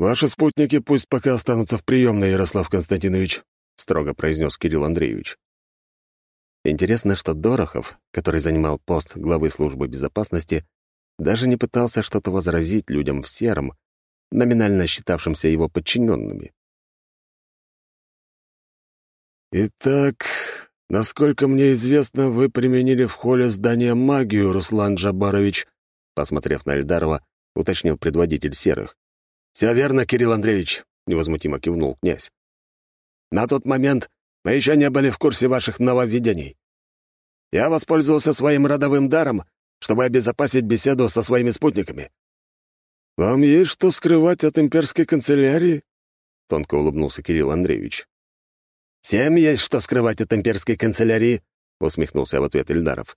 «Ваши спутники пусть пока останутся в приемной, Ярослав Константинович», — строго произнес Кирилл Андреевич. Интересно, что Дорохов, который занимал пост главы службы безопасности, даже не пытался что-то возразить людям в сером, номинально считавшимся его подчиненными. «Итак, насколько мне известно, вы применили в холле здания магию, Руслан Джабарович», посмотрев на Эльдарова, уточнил предводитель серых. «Все верно, Кирилл Андреевич», — невозмутимо кивнул князь. «На тот момент мы еще не были в курсе ваших нововведений. Я воспользовался своим родовым даром, чтобы обезопасить беседу со своими спутниками». «Вам есть что скрывать от имперской канцелярии?» — тонко улыбнулся Кирилл Андреевич. «Всем есть что скрывать от имперской канцелярии», — усмехнулся в ответ Ильдаров.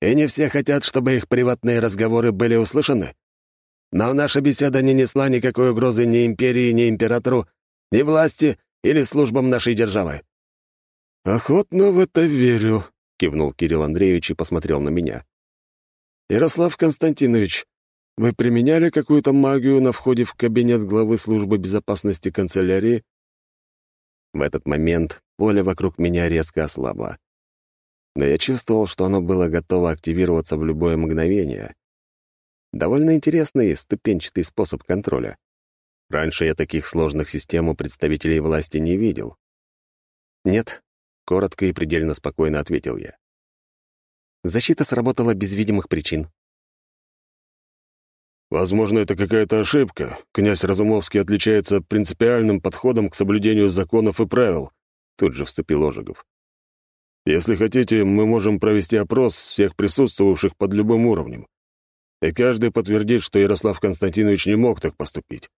«И не все хотят, чтобы их приватные разговоры были услышаны. Но наша беседа не несла никакой угрозы ни империи, ни императору, ни власти или службам нашей державы». «Охотно в это верю», — кивнул Кирилл Андреевич и посмотрел на меня. «Ярослав Константинович, вы применяли какую-то магию на входе в кабинет главы службы безопасности канцелярии?» В этот момент поле вокруг меня резко ослабло. Но я чувствовал, что оно было готово активироваться в любое мгновение. Довольно интересный ступенчатый способ контроля. Раньше я таких сложных систем у представителей власти не видел. «Нет», — коротко и предельно спокойно ответил я. Защита сработала без видимых причин. «Возможно, это какая-то ошибка. Князь Разумовский отличается принципиальным подходом к соблюдению законов и правил», — тут же вступил Ожегов. «Если хотите, мы можем провести опрос всех присутствовавших под любым уровнем и каждый подтвердит, что Ярослав Константинович не мог так поступить.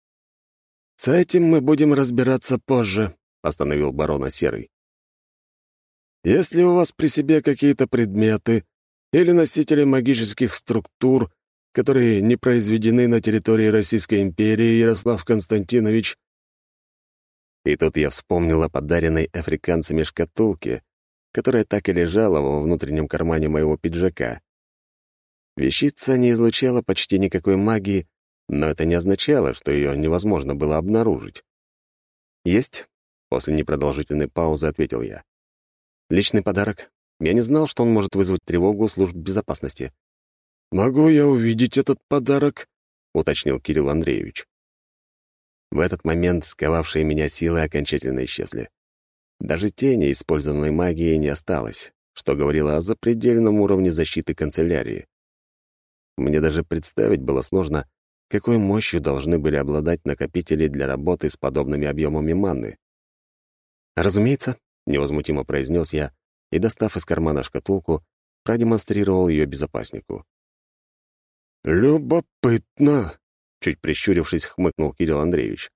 «С этим мы будем разбираться позже», — остановил барона Серый. «Если у вас при себе какие-то предметы или носители магических структур, которые не произведены на территории Российской империи, Ярослав Константинович...» И тут я вспомнил о подаренной африканцами шкатулке, которая так и лежала во внутреннем кармане моего пиджака. Вещица не излучала почти никакой магии, но это не означало, что ее невозможно было обнаружить. «Есть?» — после непродолжительной паузы ответил я. «Личный подарок. Я не знал, что он может вызвать тревогу служб безопасности». «Могу я увидеть этот подарок?» — уточнил Кирилл Андреевич. В этот момент сковавшие меня силы окончательно исчезли. Даже тени использованной магии не осталось, что говорило о запредельном уровне защиты канцелярии. Мне даже представить было сложно, какой мощью должны были обладать накопители для работы с подобными объемами манны. «Разумеется», — невозмутимо произнес я и, достав из кармана шкатулку, продемонстрировал ее безопаснику. «Любопытно», — чуть прищурившись, хмыкнул Кирилл Андреевич.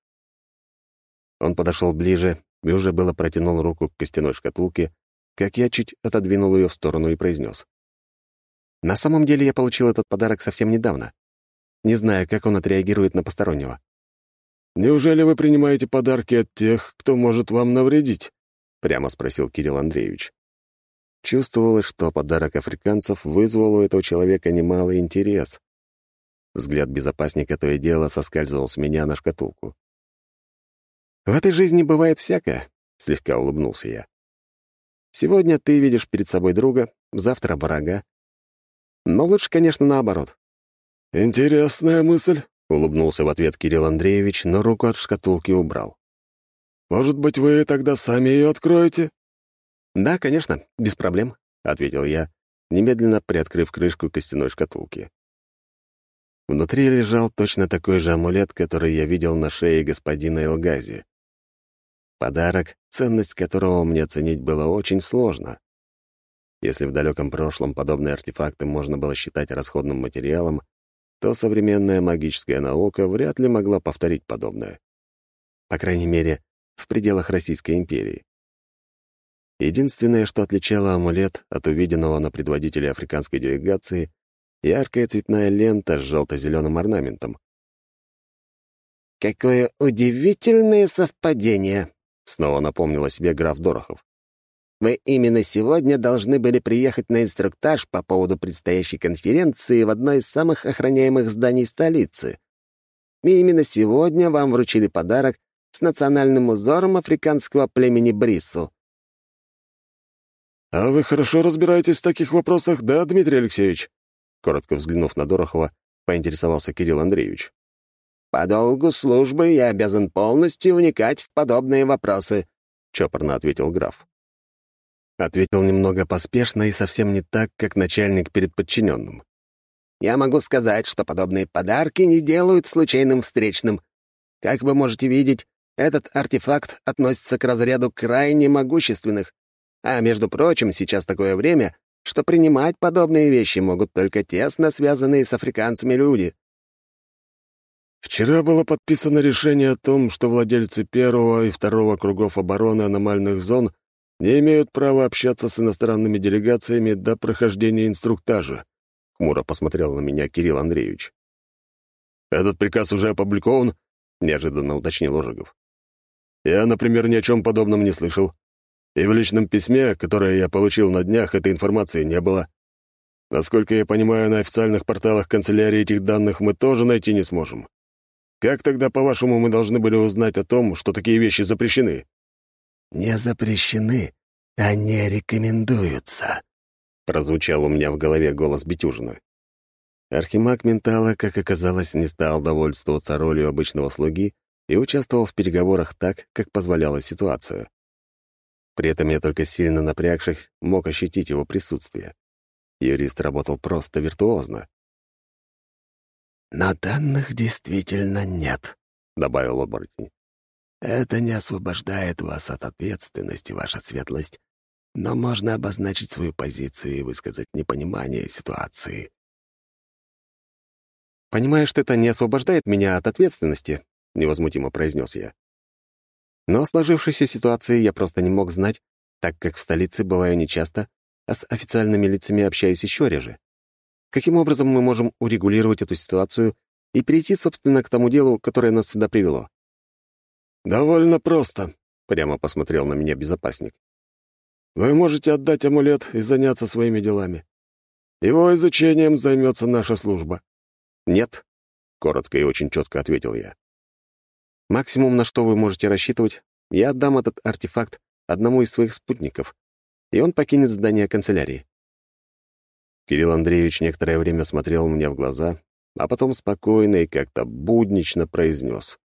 Он подошел ближе и уже было протянул руку к костяной шкатулке, как я чуть отодвинул ее в сторону и произнес. На самом деле я получил этот подарок совсем недавно. Не знаю, как он отреагирует на постороннего. «Неужели вы принимаете подарки от тех, кто может вам навредить?» — прямо спросил Кирилл Андреевич. Чувствовалось, что подарок африканцев вызвал у этого человека немалый интерес. Взгляд безопасника то и дело соскальзывал с меня на шкатулку. «В этой жизни бывает всякое», — слегка улыбнулся я. «Сегодня ты видишь перед собой друга, завтра — врага, но лучше, конечно, наоборот. «Интересная мысль», — улыбнулся в ответ Кирилл Андреевич, но руку от шкатулки убрал. «Может быть, вы тогда сами ее откроете?» «Да, конечно, без проблем», — ответил я, немедленно приоткрыв крышку костяной шкатулки. Внутри лежал точно такой же амулет, который я видел на шее господина Элгази. Подарок, ценность которого мне оценить было очень сложно. Если в далеком прошлом подобные артефакты можно было считать расходным материалом, то современная магическая наука вряд ли могла повторить подобное. По крайней мере, в пределах Российской империи. Единственное, что отличало амулет от увиденного на предводителе африканской делегации, яркая цветная лента с желто-зеленым орнаментом. «Какое удивительное совпадение!» — снова напомнил о себе граф Дорохов. Вы именно сегодня должны были приехать на инструктаж по поводу предстоящей конференции в одно из самых охраняемых зданий столицы. И именно сегодня вам вручили подарок с национальным узором африканского племени Брису». «А вы хорошо разбираетесь в таких вопросах, да, Дмитрий Алексеевич?» Коротко взглянув на Дорохова, поинтересовался Кирилл Андреевич. «По долгу службы я обязан полностью вникать в подобные вопросы», — чопорно ответил граф. Ответил немного поспешно и совсем не так, как начальник перед подчиненным. «Я могу сказать, что подобные подарки не делают случайным встречным. Как вы можете видеть, этот артефакт относится к разряду крайне могущественных. А, между прочим, сейчас такое время, что принимать подобные вещи могут только тесно связанные с африканцами люди. Вчера было подписано решение о том, что владельцы первого и второго кругов обороны аномальных зон не имеют права общаться с иностранными делегациями до прохождения инструктажа. Хмуро посмотрел на меня Кирилл Андреевич. «Этот приказ уже опубликован?» — неожиданно уточнил Ожегов. «Я, например, ни о чем подобном не слышал. И в личном письме, которое я получил на днях, этой информации не было. Насколько я понимаю, на официальных порталах канцелярии этих данных мы тоже найти не сможем. Как тогда, по-вашему, мы должны были узнать о том, что такие вещи запрещены?» «Не запрещены, а не рекомендуются», — прозвучал у меня в голове голос Бетюжина. Архимаг Ментала, как оказалось, не стал довольствоваться ролью обычного слуги и участвовал в переговорах так, как позволяла ситуация. При этом я только сильно напрягшись мог ощутить его присутствие. Юрист работал просто виртуозно. «Но данных действительно нет», — добавил оборотень. «Это не освобождает вас от ответственности, ваша светлость, но можно обозначить свою позицию и высказать непонимание ситуации». «Понимаю, что это не освобождает меня от ответственности», — невозмутимо произнес я. Но о сложившейся ситуации я просто не мог знать, так как в столице бываю нечасто, а с официальными лицами общаюсь еще реже. Каким образом мы можем урегулировать эту ситуацию и перейти, собственно, к тому делу, которое нас сюда привело? «Довольно просто», — прямо посмотрел на меня безопасник. «Вы можете отдать амулет и заняться своими делами. Его изучением займется наша служба». «Нет», — коротко и очень четко ответил я. Максимум, на что вы можете рассчитывать, я отдам этот артефакт одному из своих спутников, и он покинет здание канцелярии. Кирилл Андреевич некоторое время смотрел мне в глаза, а потом спокойно и как-то буднично произнес.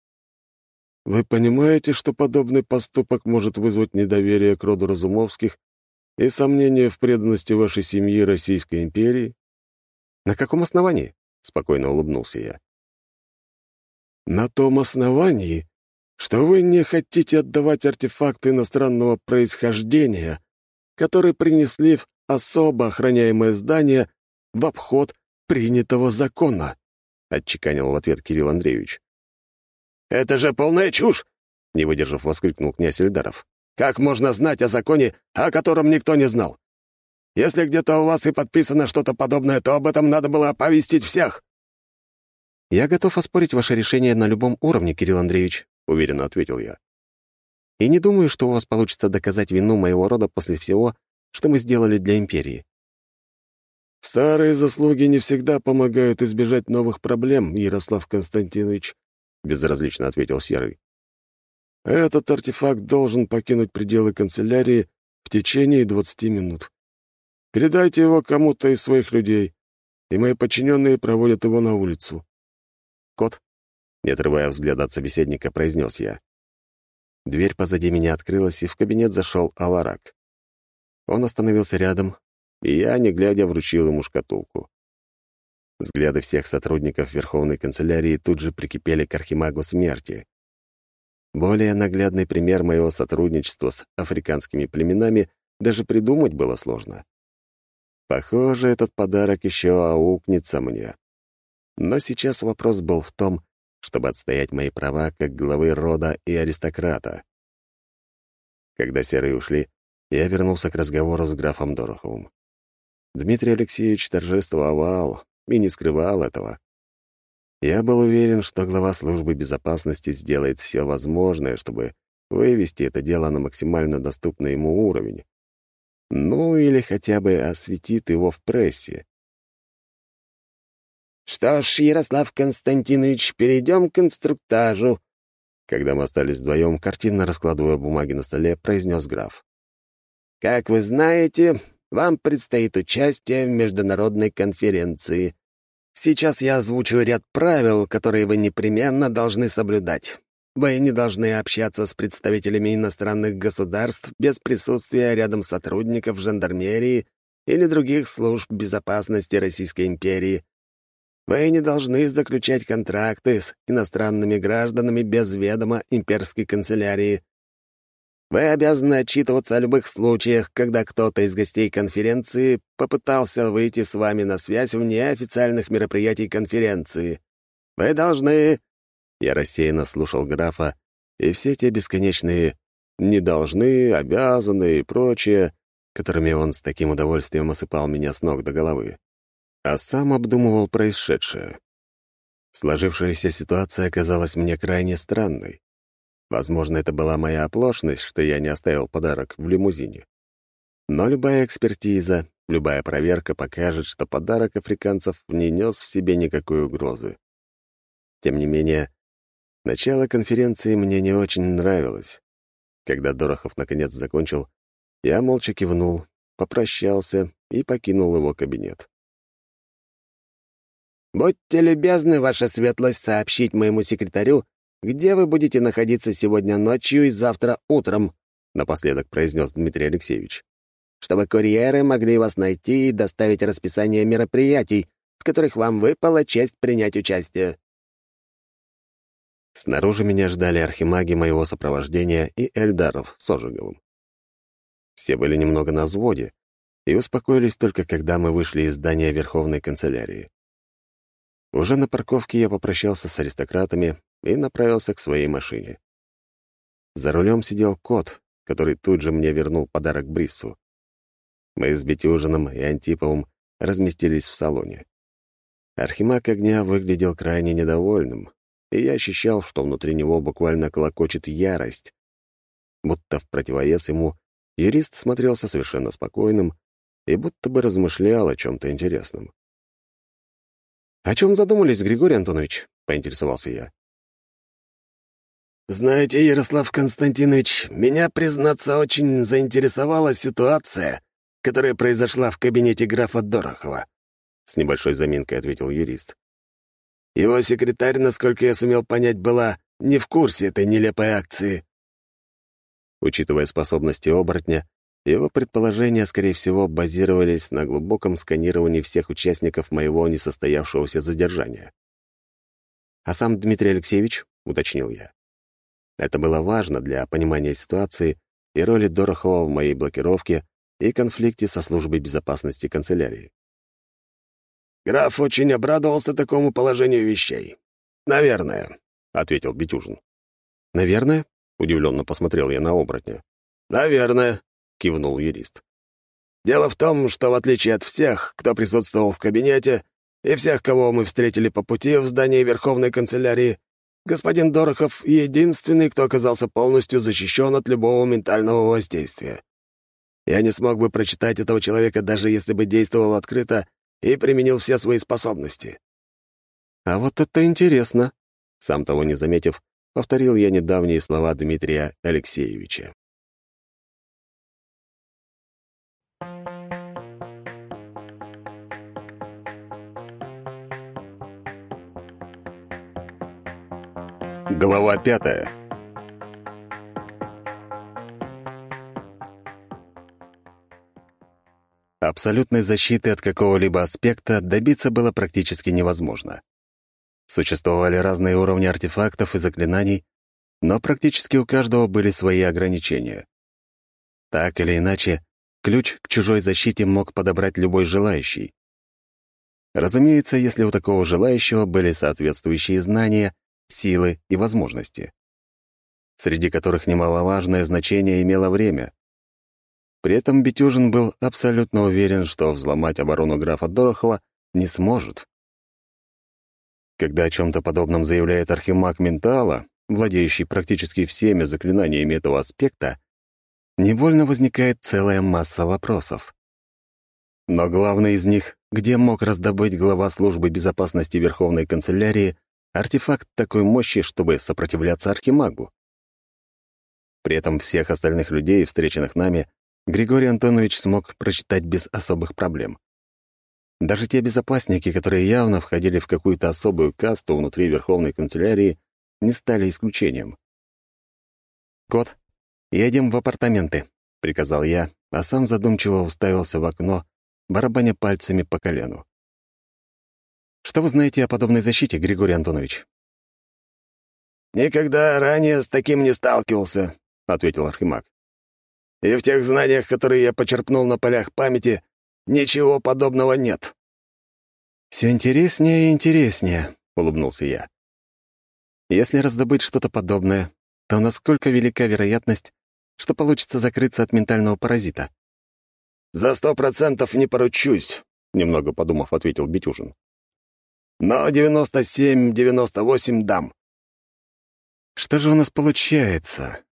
«Вы понимаете, что подобный поступок может вызвать недоверие к роду Разумовских и сомнение в преданности вашей семьи Российской империи?» «На каком основании?» — спокойно улыбнулся я. На том основании, что вы не хотите отдавать артефакты иностранного происхождения, которые принесли в особо охраняемое здание в обход принятого закона», — отчеканил в ответ Кирилл Андреевич. «Это же полная чушь!» — не выдержав, воскликнул князь Ильдаров. «Как можно знать о законе, о котором никто не знал? Если где-то у вас и подписано что-то подобное, то об этом надо было оповестить всех». «Я готов оспорить ваше решение на любом уровне, Кирилл Андреевич», — уверенно ответил я. «И не думаю, что у вас получится доказать вину моего рода после всего, что мы сделали для Империи». «Старые заслуги не всегда помогают избежать новых проблем, Ярослав Константинович», — безразлично ответил Серый. «Этот артефакт должен покинуть пределы канцелярии в течение 20 минут. Передайте его кому-то из своих людей, и мои подчиненные проводят его на улицу. «Кот?» — не отрывая взгляда от собеседника, произнес я. Дверь позади меня открылась, и в кабинет зашел Аларак. Он остановился рядом, и я, не глядя, вручил ему шкатулку. Взгляды всех сотрудников Верховной канцелярии тут же прикипели к Архимагу Смерти. Более наглядный пример моего сотрудничества с африканскими племенами даже придумать было сложно. Похоже, этот подарок еще аукнется мне. Но сейчас вопрос был в том, чтобы отстоять мои права как главы рода и аристократа. Когда серые ушли, я вернулся к разговору с графом Дороховым. Дмитрий Алексеевич торжествовал и не скрывал этого. Я был уверен, что глава службы безопасности сделает все возможное, чтобы вывести это дело на максимально доступный ему уровень. Ну, или хотя бы осветит его в прессе. «Что ж, Ярослав Константинович, перейдем к инструктажу», когда мы остались вдвоем, картинно раскладывая бумаги на столе, произнес граф. «Как вы знаете, вам предстоит участие в международной конференции. Сейчас я озвучу ряд правил, которые вы непременно должны соблюдать. Вы не должны общаться с представителями иностранных государств без присутствия рядом сотрудников жандармерии или других служб безопасности Российской империи. Вы не должны заключать контракты с иностранными гражданами без ведома имперской канцелярии. Вы обязаны отчитываться о любых случаях, когда кто-то из гостей конференции попытался выйти с вами на связь вне официальных мероприятий конференции. Вы должны...» Я рассеянно слушал графа, и все те бесконечные «не должны», «обязаны» и прочее, которыми он с таким удовольствием осыпал меня с ног до головы а сам обдумывал происшедшее. Сложившаяся ситуация оказалась мне крайне странной. Возможно, это была моя оплошность, что я не оставил подарок в лимузине. Но любая экспертиза, любая проверка покажет, что подарок африканцев не нес в себе никакой угрозы. Тем не менее, начало конференции мне не очень нравилось. Когда Дорохов наконец закончил, я молча кивнул, попрощался и покинул его кабинет. «Будьте любезны, ваша светлость, сообщить моему секретарю, где вы будете находиться сегодня ночью и завтра утром», напоследок произнес Дмитрий Алексеевич, «чтобы курьеры могли вас найти и доставить расписание мероприятий, в которых вам выпала честь принять участие». Снаружи меня ждали архимаги моего сопровождения и Эльдаров с Ожеговым. Все были немного на взводе и успокоились только когда мы вышли из здания Верховной канцелярии. Уже на парковке я попрощался с аристократами и направился к своей машине. За рулем сидел кот, который тут же мне вернул подарок Бриссу. Мы с Бетюжином и Антиповым разместились в салоне. Архимаг огня выглядел крайне недовольным, и я ощущал, что внутри него буквально колокочет ярость. Будто в противовес ему юрист смотрелся совершенно спокойным и будто бы размышлял о чем-то интересном. «О чем задумались, Григорий Антонович?» — поинтересовался я. «Знаете, Ярослав Константинович, меня, признаться, очень заинтересовала ситуация, которая произошла в кабинете графа Дорохова», — с небольшой заминкой ответил юрист. «Его секретарь, насколько я сумел понять, была не в курсе этой нелепой акции». Учитывая способности оборотня, его предположения, скорее всего, базировались на глубоком сканировании всех участников моего несостоявшегося задержания. «А сам Дмитрий Алексеевич?» — уточнил я. Это было важно для понимания ситуации и роли Дорохова в моей блокировке и конфликте со службой безопасности канцелярии. «Граф очень обрадовался такому положению вещей. Наверное», — ответил Бетюжин. «Наверное?» — удивленно посмотрел я на оборотня. «Наверное», — кивнул юрист. «Дело в том, что в отличие от всех, кто присутствовал в кабинете, и всех, кого мы встретили по пути в здании Верховной канцелярии, господин Дорохов — единственный, кто оказался полностью защищен от любого ментального воздействия. Я не смог бы прочитать этого человека, даже если бы действовал открыто и применил все свои способности». «А вот это интересно», — сам того не заметив, повторил я недавние слова Дмитрия Алексеевича. Глава пятая. Абсолютной защиты от какого-либо аспекта добиться было практически невозможно. Существовали разные уровни артефактов и заклинаний, но практически у каждого были свои ограничения. Так или иначе, ключ к чужой защите мог подобрать любой желающий. Разумеется, если у такого желающего были соответствующие знания — силы и возможности, среди которых немаловажное значение имело время. При этом Бетюжин был абсолютно уверен, что взломать оборону графа Дорохова не сможет. Когда о чем-то подобном заявляет архимаг Ментала, владеющий практически всеми заклинаниями этого аспекта, невольно возникает целая масса вопросов. Но главный из них где мог раздобыть глава службы безопасности Верховной канцелярии артефакт такой мощи, чтобы сопротивляться Архимагу. При этом всех остальных людей, встреченных нами, Григорий Антонович смог прочитать без особых проблем. Даже те безопасники, которые явно входили в какую-то особую касту внутри Верховной канцелярии, не стали исключением. «Кот, едем в апартаменты», — приказал я, а сам задумчиво уставился в окно, барабаня пальцами по колену. «Что вы знаете о подобной защите, Григорий Антонович?» «Никогда ранее с таким не сталкивался», — ответил Архимаг. «И в тех знаниях, которые я почерпнул на полях памяти, ничего подобного нет». «Все интереснее и интереснее», — улыбнулся я. «Если раздобыть что-то подобное, то насколько велика вероятность, что получится закрыться от ментального паразита?» «За сто процентов не поручусь», — немного подумав, ответил Битюжин. «Но девяносто семь, девяносто восемь дам». «Что же у нас получается?»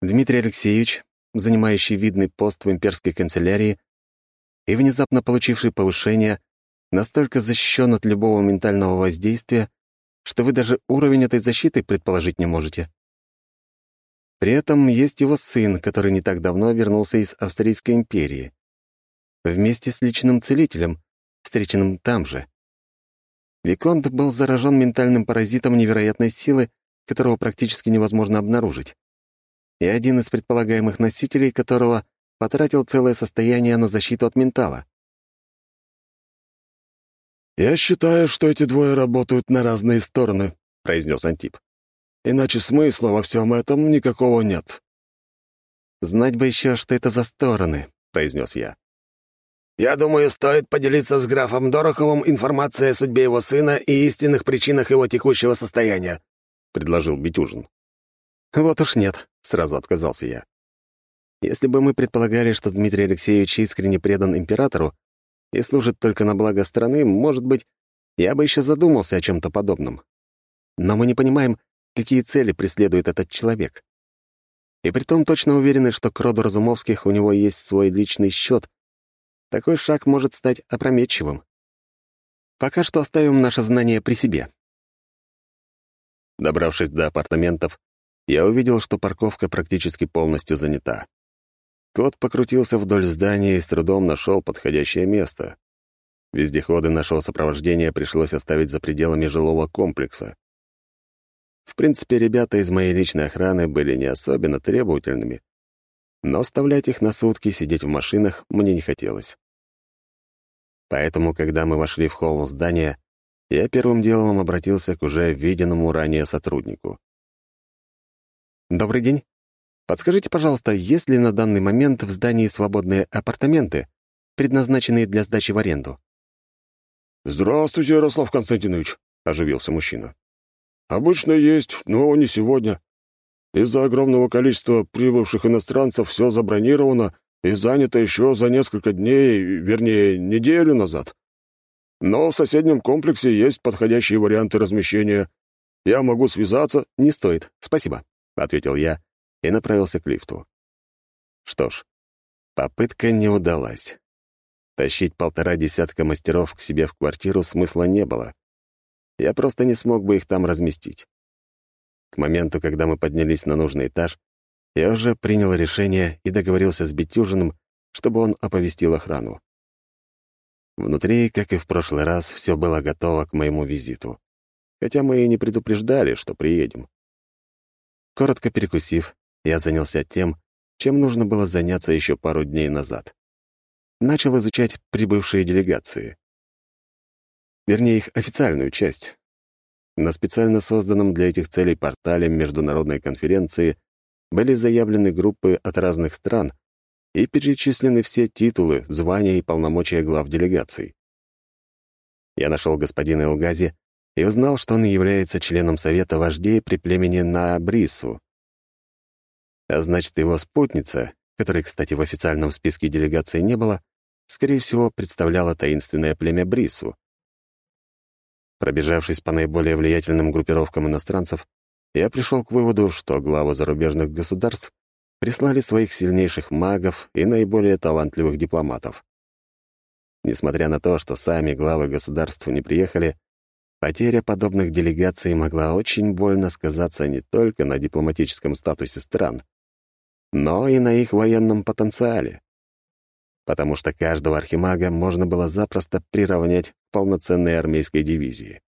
Дмитрий Алексеевич, занимающий видный пост в имперской канцелярии и внезапно получивший повышение, настолько защищен от любого ментального воздействия, что вы даже уровень этой защиты предположить не можете. При этом есть его сын, который не так давно вернулся из Австрийской империи. Вместе с личным целителем, встреченным там же. Виконт был заражен ментальным паразитом невероятной силы, которого практически невозможно обнаружить. И один из предполагаемых носителей которого потратил целое состояние на защиту от ментала. «Я считаю, что эти двое работают на разные стороны», — произнес Антип. Иначе смысла во всем этом никакого нет». «Знать бы еще, что это за стороны», — произнес я. «Я думаю, стоит поделиться с графом Дороховым информацией о судьбе его сына и истинных причинах его текущего состояния», — предложил Битюжин. «Вот уж нет», — сразу отказался я. «Если бы мы предполагали, что Дмитрий Алексеевич искренне предан императору и служит только на благо страны, может быть, я бы еще задумался о чем-то подобном. Но мы не понимаем, какие цели преследует этот человек. И притом точно уверены, что к роду Разумовских у него есть свой личный счет. Такой шаг может стать опрометчивым. Пока что оставим наше знание при себе. Добравшись до апартаментов, я увидел, что парковка практически полностью занята. Кот покрутился вдоль здания и с трудом нашел подходящее место. Вездеходы нашего сопровождения пришлось оставить за пределами жилого комплекса. В принципе, ребята из моей личной охраны были не особенно требовательными, но оставлять их на сутки сидеть в машинах мне не хотелось. Поэтому, когда мы вошли в холл здания, я первым делом обратился к уже виденному ранее сотруднику. «Добрый день. Подскажите, пожалуйста, есть ли на данный момент в здании свободные апартаменты, предназначенные для сдачи в аренду?» «Здравствуйте, Ярослав Константинович», — оживился мужчина. Обычно есть, но не сегодня. Из-за огромного количества прибывших иностранцев все забронировано и занято еще за несколько дней, вернее, неделю назад. Но в соседнем комплексе есть подходящие варианты размещения. Я могу связаться. Не стоит, спасибо, ответил я и направился к лифту. Что ж, попытка не удалась. Тащить полтора десятка мастеров к себе в квартиру смысла не было я просто не смог бы их там разместить. К моменту, когда мы поднялись на нужный этаж, я уже принял решение и договорился с Бетюжиным, чтобы он оповестил охрану. Внутри, как и в прошлый раз, все было готово к моему визиту, хотя мы и не предупреждали, что приедем. Коротко перекусив, я занялся тем, чем нужно было заняться еще пару дней назад. Начал изучать прибывшие делегации. Вернее, их официальную часть. На специально созданном для этих целей портале международной конференции были заявлены группы от разных стран и перечислены все титулы, звания и полномочия глав делегаций. Я нашел господина Элгази и узнал, что он является членом Совета вождей при племени Наабрису. А значит, его спутница, которой, кстати, в официальном списке делегации не было, скорее всего, представляла таинственное племя Брису. Пробежавшись по наиболее влиятельным группировкам иностранцев, я пришел к выводу, что главы зарубежных государств прислали своих сильнейших магов и наиболее талантливых дипломатов. Несмотря на то, что сами главы государств не приехали, потеря подобных делегаций могла очень больно сказаться не только на дипломатическом статусе стран, но и на их военном потенциале. Потому что каждого архимага можно было запросто приравнять к полноценной армейской дивизии.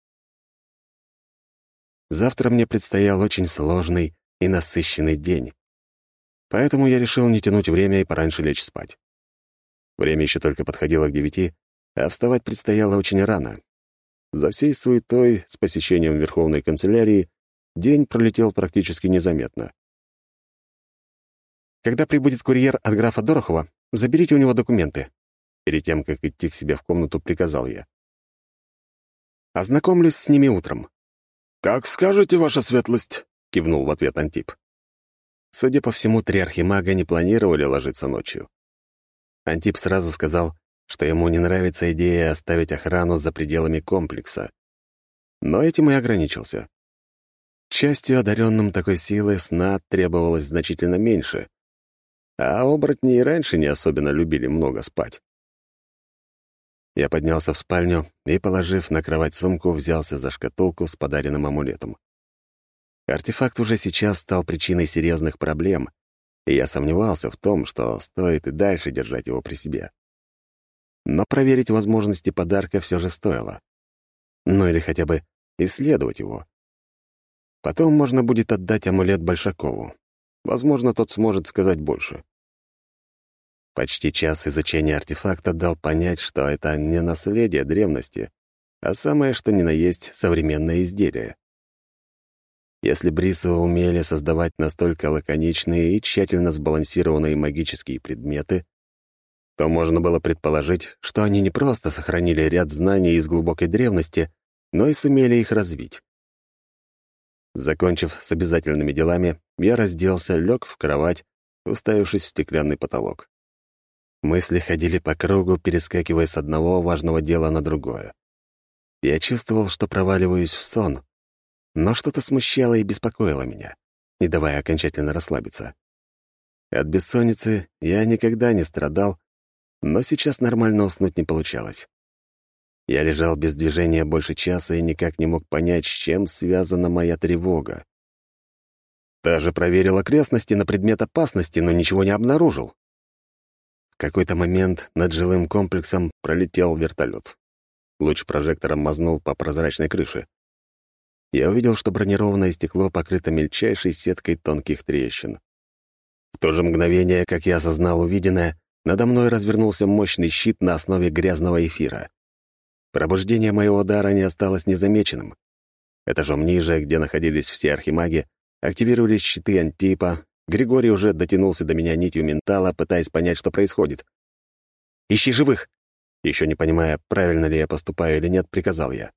Завтра мне предстоял очень сложный и насыщенный день. Поэтому я решил не тянуть время и пораньше лечь спать. Время еще только подходило к девяти, а вставать предстояло очень рано. За всей суетой с посещением Верховной канцелярии день пролетел практически незаметно. «Когда прибудет курьер от графа Дорохова, заберите у него документы». Перед тем, как идти к себе в комнату, приказал я. «Ознакомлюсь с ними утром». «Как скажете, ваша светлость», — кивнул в ответ Антип. Судя по всему, три архимага не планировали ложиться ночью. Антип сразу сказал, что ему не нравится идея оставить охрану за пределами комплекса. Но этим и ограничился. К счастью, одаренным такой силы сна требовалось значительно меньше, а оборотни и раньше не особенно любили много спать. Я поднялся в спальню и, положив на кровать сумку, взялся за шкатулку с подаренным амулетом. Артефакт уже сейчас стал причиной серьезных проблем, и я сомневался в том, что стоит и дальше держать его при себе. Но проверить возможности подарка все же стоило. Ну или хотя бы исследовать его. Потом можно будет отдать амулет Большакову. Возможно, тот сможет сказать больше. Почти час изучения артефакта дал понять, что это не наследие древности, а самое что ни на есть современное изделие. Если Брису умели создавать настолько лаконичные и тщательно сбалансированные магические предметы, то можно было предположить, что они не просто сохранили ряд знаний из глубокой древности, но и сумели их развить. Закончив с обязательными делами, я разделся, лег в кровать, уставившись в стеклянный потолок. Мысли ходили по кругу, перескакивая с одного важного дела на другое. Я чувствовал, что проваливаюсь в сон, но что-то смущало и беспокоило меня, не давая окончательно расслабиться. От бессонницы я никогда не страдал, но сейчас нормально уснуть не получалось. Я лежал без движения больше часа и никак не мог понять, с чем связана моя тревога. Даже проверил окрестности на предмет опасности, но ничего не обнаружил. Какой-то момент над жилым комплексом пролетел вертолет. Луч прожектора мазнул по прозрачной крыше я увидел, что бронированное стекло покрыто мельчайшей сеткой тонких трещин. В то же мгновение, как я осознал увиденное, надо мной развернулся мощный щит на основе грязного эфира. Пробуждение моего дара не осталось незамеченным. Этажом ниже, где находились все архимаги, активировались щиты Антипа. Григорий уже дотянулся до меня нитью ментала, пытаясь понять, что происходит. «Ищи живых!» Еще не понимая, правильно ли я поступаю или нет, приказал я.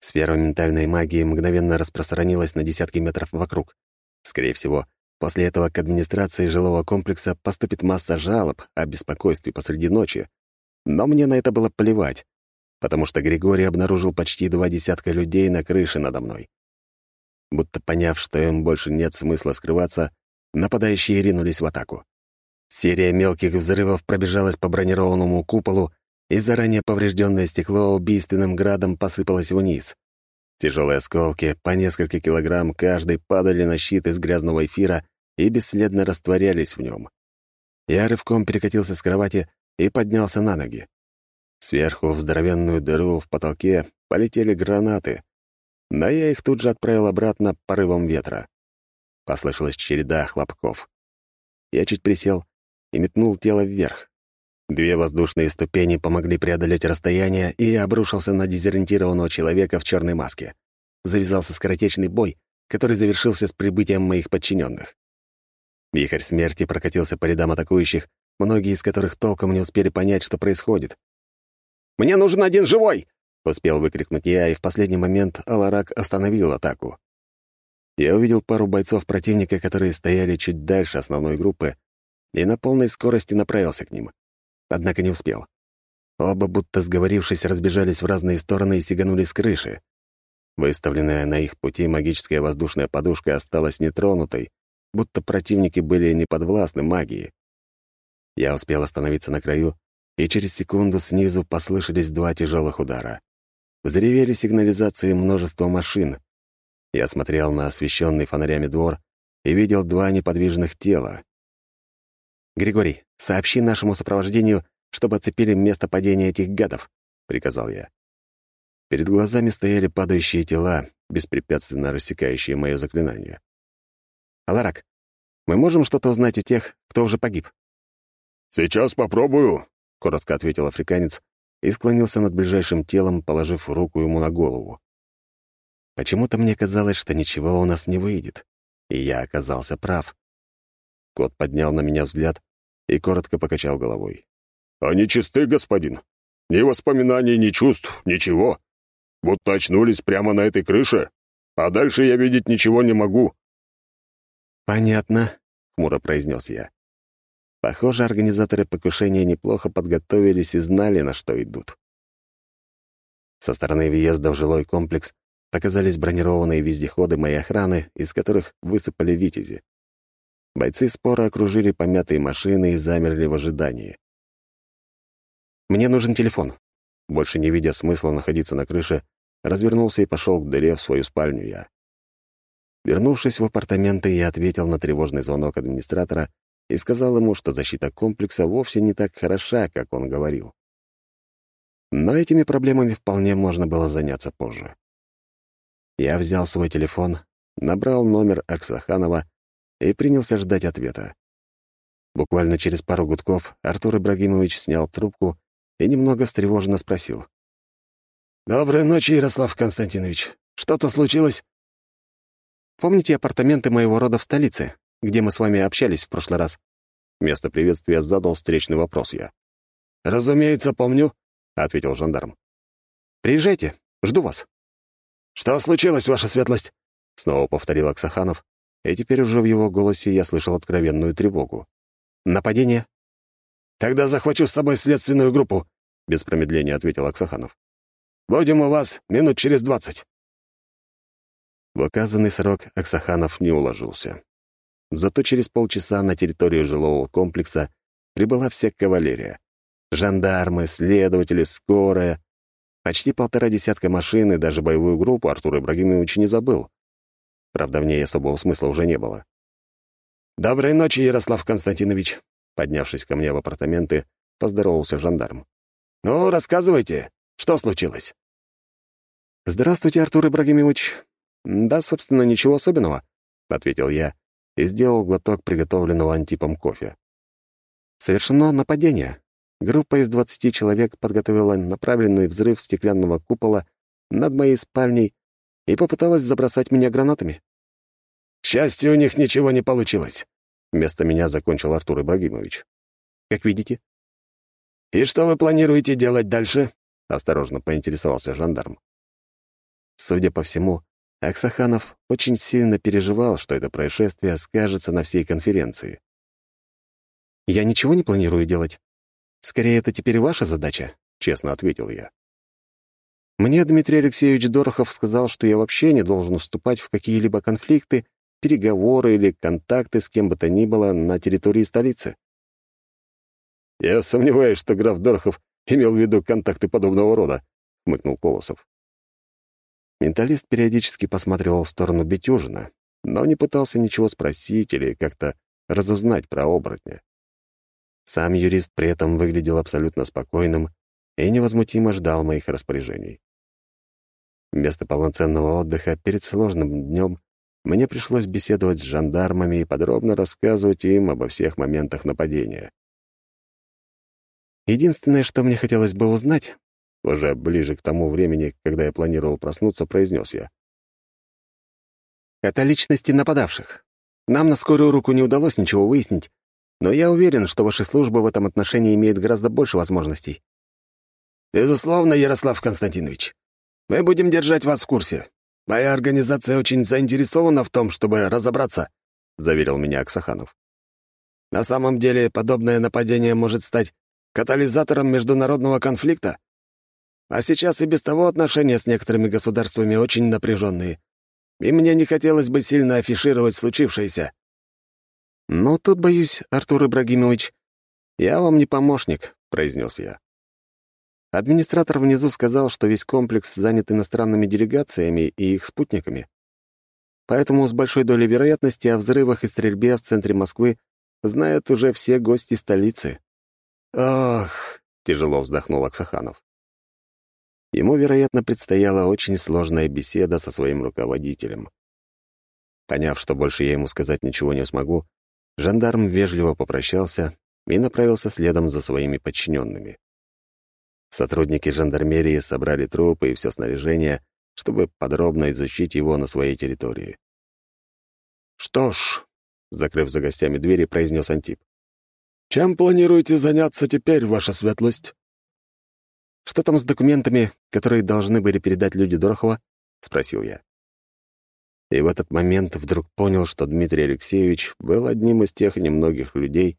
Сфера ментальной магии мгновенно распространилась на десятки метров вокруг. Скорее всего, после этого к администрации жилого комплекса поступит масса жалоб о беспокойстве посреди ночи. Но мне на это было плевать, потому что Григорий обнаружил почти два десятка людей на крыше надо мной. Будто поняв, что им больше нет смысла скрываться, нападающие ринулись в атаку. Серия мелких взрывов пробежалась по бронированному куполу, и заранее поврежденное стекло убийственным градом посыпалось вниз. Тяжелые осколки, по несколько килограмм каждый, падали на щит из грязного эфира и бесследно растворялись в нем. Я рывком перекатился с кровати и поднялся на ноги. Сверху в здоровенную дыру в потолке полетели гранаты, но я их тут же отправил обратно порывом ветра. Послышалась череда хлопков. Я чуть присел и метнул тело вверх. Две воздушные ступени помогли преодолеть расстояние, и я обрушился на дезориентированного человека в черной маске. Завязался скоротечный бой, который завершился с прибытием моих подчиненных. Вихрь смерти прокатился по рядам атакующих, многие из которых толком не успели понять, что происходит. «Мне нужен один живой!» — успел выкрикнуть я, и в последний момент Аларак остановил атаку. Я увидел пару бойцов противника, которые стояли чуть дальше основной группы, и на полной скорости направился к ним однако не успел. Оба, будто сговорившись, разбежались в разные стороны и сиганули с крыши. Выставленная на их пути магическая воздушная подушка осталась нетронутой, будто противники были неподвластны магии. Я успел остановиться на краю и через секунду снизу послышались два тяжелых удара. Взревели сигнализации множества машин. Я смотрел на освещенный фонарями двор и видел два неподвижных тела. «Григорий, сообщи нашему сопровождению, чтобы оцепили место падения этих гадов», — приказал я. Перед глазами стояли падающие тела, беспрепятственно рассекающие мое заклинание. «Аларак, мы можем что-то узнать о тех, кто уже погиб?» «Сейчас попробую», — коротко ответил африканец и склонился над ближайшим телом, положив руку ему на голову. Почему-то мне казалось, что ничего у нас не выйдет, и я оказался прав. Кот поднял на меня взгляд и коротко покачал головой. «Они чисты, господин. Ни воспоминаний, ни чувств, ничего. Будто очнулись прямо на этой крыше, а дальше я видеть ничего не могу». «Понятно», — хмуро произнес я. Похоже, организаторы покушения неплохо подготовились и знали, на что идут. Со стороны въезда в жилой комплекс показались бронированные вездеходы моей охраны, из которых высыпали витязи. Бойцы спора окружили помятые машины и замерли в ожидании. «Мне нужен телефон». Больше не видя смысла находиться на крыше, развернулся и пошел к дыре в свою спальню я. Вернувшись в апартаменты, я ответил на тревожный звонок администратора и сказал ему, что защита комплекса вовсе не так хороша, как он говорил. Но этими проблемами вполне можно было заняться позже. Я взял свой телефон, набрал номер Аксаханова и принялся ждать ответа. Буквально через пару гудков Артур Ибрагимович снял трубку и немного встревоженно спросил. «Доброй ночи, Ярослав Константинович. Что-то случилось?» «Помните апартаменты моего рода в столице, где мы с вами общались в прошлый раз?» Вместо приветствия задал встречный вопрос я. «Разумеется, помню», — ответил жандарм. «Приезжайте, жду вас». «Что случилось, ваша светлость?» — снова повторил Аксаханов, и теперь уже в его голосе я слышал откровенную тревогу. «Нападение?» «Тогда захвачу с собой следственную группу», — без промедления ответил Аксаханов. «Будем у вас минут через двадцать». В указанный срок Аксаханов не уложился. Зато через полчаса на территорию жилого комплекса прибыла вся кавалерия. Жандармы, следователи, скорая. Почти полтора десятка машин и даже боевую группу Артур Ибрагимович не забыл. Правда, в ней особого смысла уже не было. «Доброй ночи, Ярослав Константинович», поднявшись ко мне в апартаменты, поздоровался жандарм. «Ну, рассказывайте, что случилось?» «Здравствуйте, Артур Ибрагимович. Да, собственно, ничего особенного», — ответил я и сделал глоток приготовленного антипом кофе. Совершено нападение. Группа из 20 человек подготовила направленный взрыв стеклянного купола над моей спальней и попыталась забросать меня гранатами. «К счастью, у них ничего не получилось», — вместо меня закончил Артур Ибрагимович. «Как видите». «И что вы планируете делать дальше?» — осторожно поинтересовался жандарм. Судя по всему, Аксаханов очень сильно переживал, что это происшествие скажется на всей конференции. «Я ничего не планирую делать. Скорее, это теперь ваша задача», — честно ответил я. Мне Дмитрий Алексеевич Дорохов сказал, что я вообще не должен вступать в какие-либо конфликты, переговоры или контакты с кем бы то ни было на территории столицы. «Я сомневаюсь, что граф Дорохов имел в виду контакты подобного рода», — хмыкнул Колосов. Менталист периодически посматривал в сторону Бетюжина, но не пытался ничего спросить или как-то разузнать про оборотня. Сам юрист при этом выглядел абсолютно спокойным и невозмутимо ждал моих распоряжений. Вместо полноценного отдыха перед сложным днем мне пришлось беседовать с жандармами и подробно рассказывать им обо всех моментах нападения. Единственное, что мне хотелось бы узнать, уже ближе к тому времени, когда я планировал проснуться, произнес я. «Это личности нападавших. Нам на скорую руку не удалось ничего выяснить, но я уверен, что ваша служба в этом отношении имеет гораздо больше возможностей». «Безусловно, Ярослав Константинович. Мы будем держать вас в курсе. Моя организация очень заинтересована в том, чтобы разобраться», — заверил меня Аксаханов. «На самом деле, подобное нападение может стать катализатором международного конфликта, а сейчас и без того отношения с некоторыми государствами очень напряженные. И мне не хотелось бы сильно афишировать случившееся». «Ну, тут, боюсь, Артур Ибрагимович, я вам не помощник», — произнес я. Администратор внизу сказал, что весь комплекс занят иностранными делегациями и их спутниками. Поэтому с большой долей вероятности о взрывах и стрельбе в центре Москвы знают уже все гости столицы. «Ох!» — тяжело вздохнул Аксаханов. Ему, вероятно, предстояла очень сложная беседа со своим руководителем. Поняв, что больше я ему сказать ничего не смогу, жандарм вежливо попрощался и направился следом за своими подчиненными. Сотрудники жандармерии собрали трупы и все снаряжение, чтобы подробно изучить его на своей территории. «Что ж», — закрыв за гостями двери, произнес Антип, «чем планируете заняться теперь, ваша светлость?» «Что там с документами, которые должны были передать люди Дорохова?» — спросил я. И в этот момент вдруг понял, что Дмитрий Алексеевич был одним из тех немногих людей,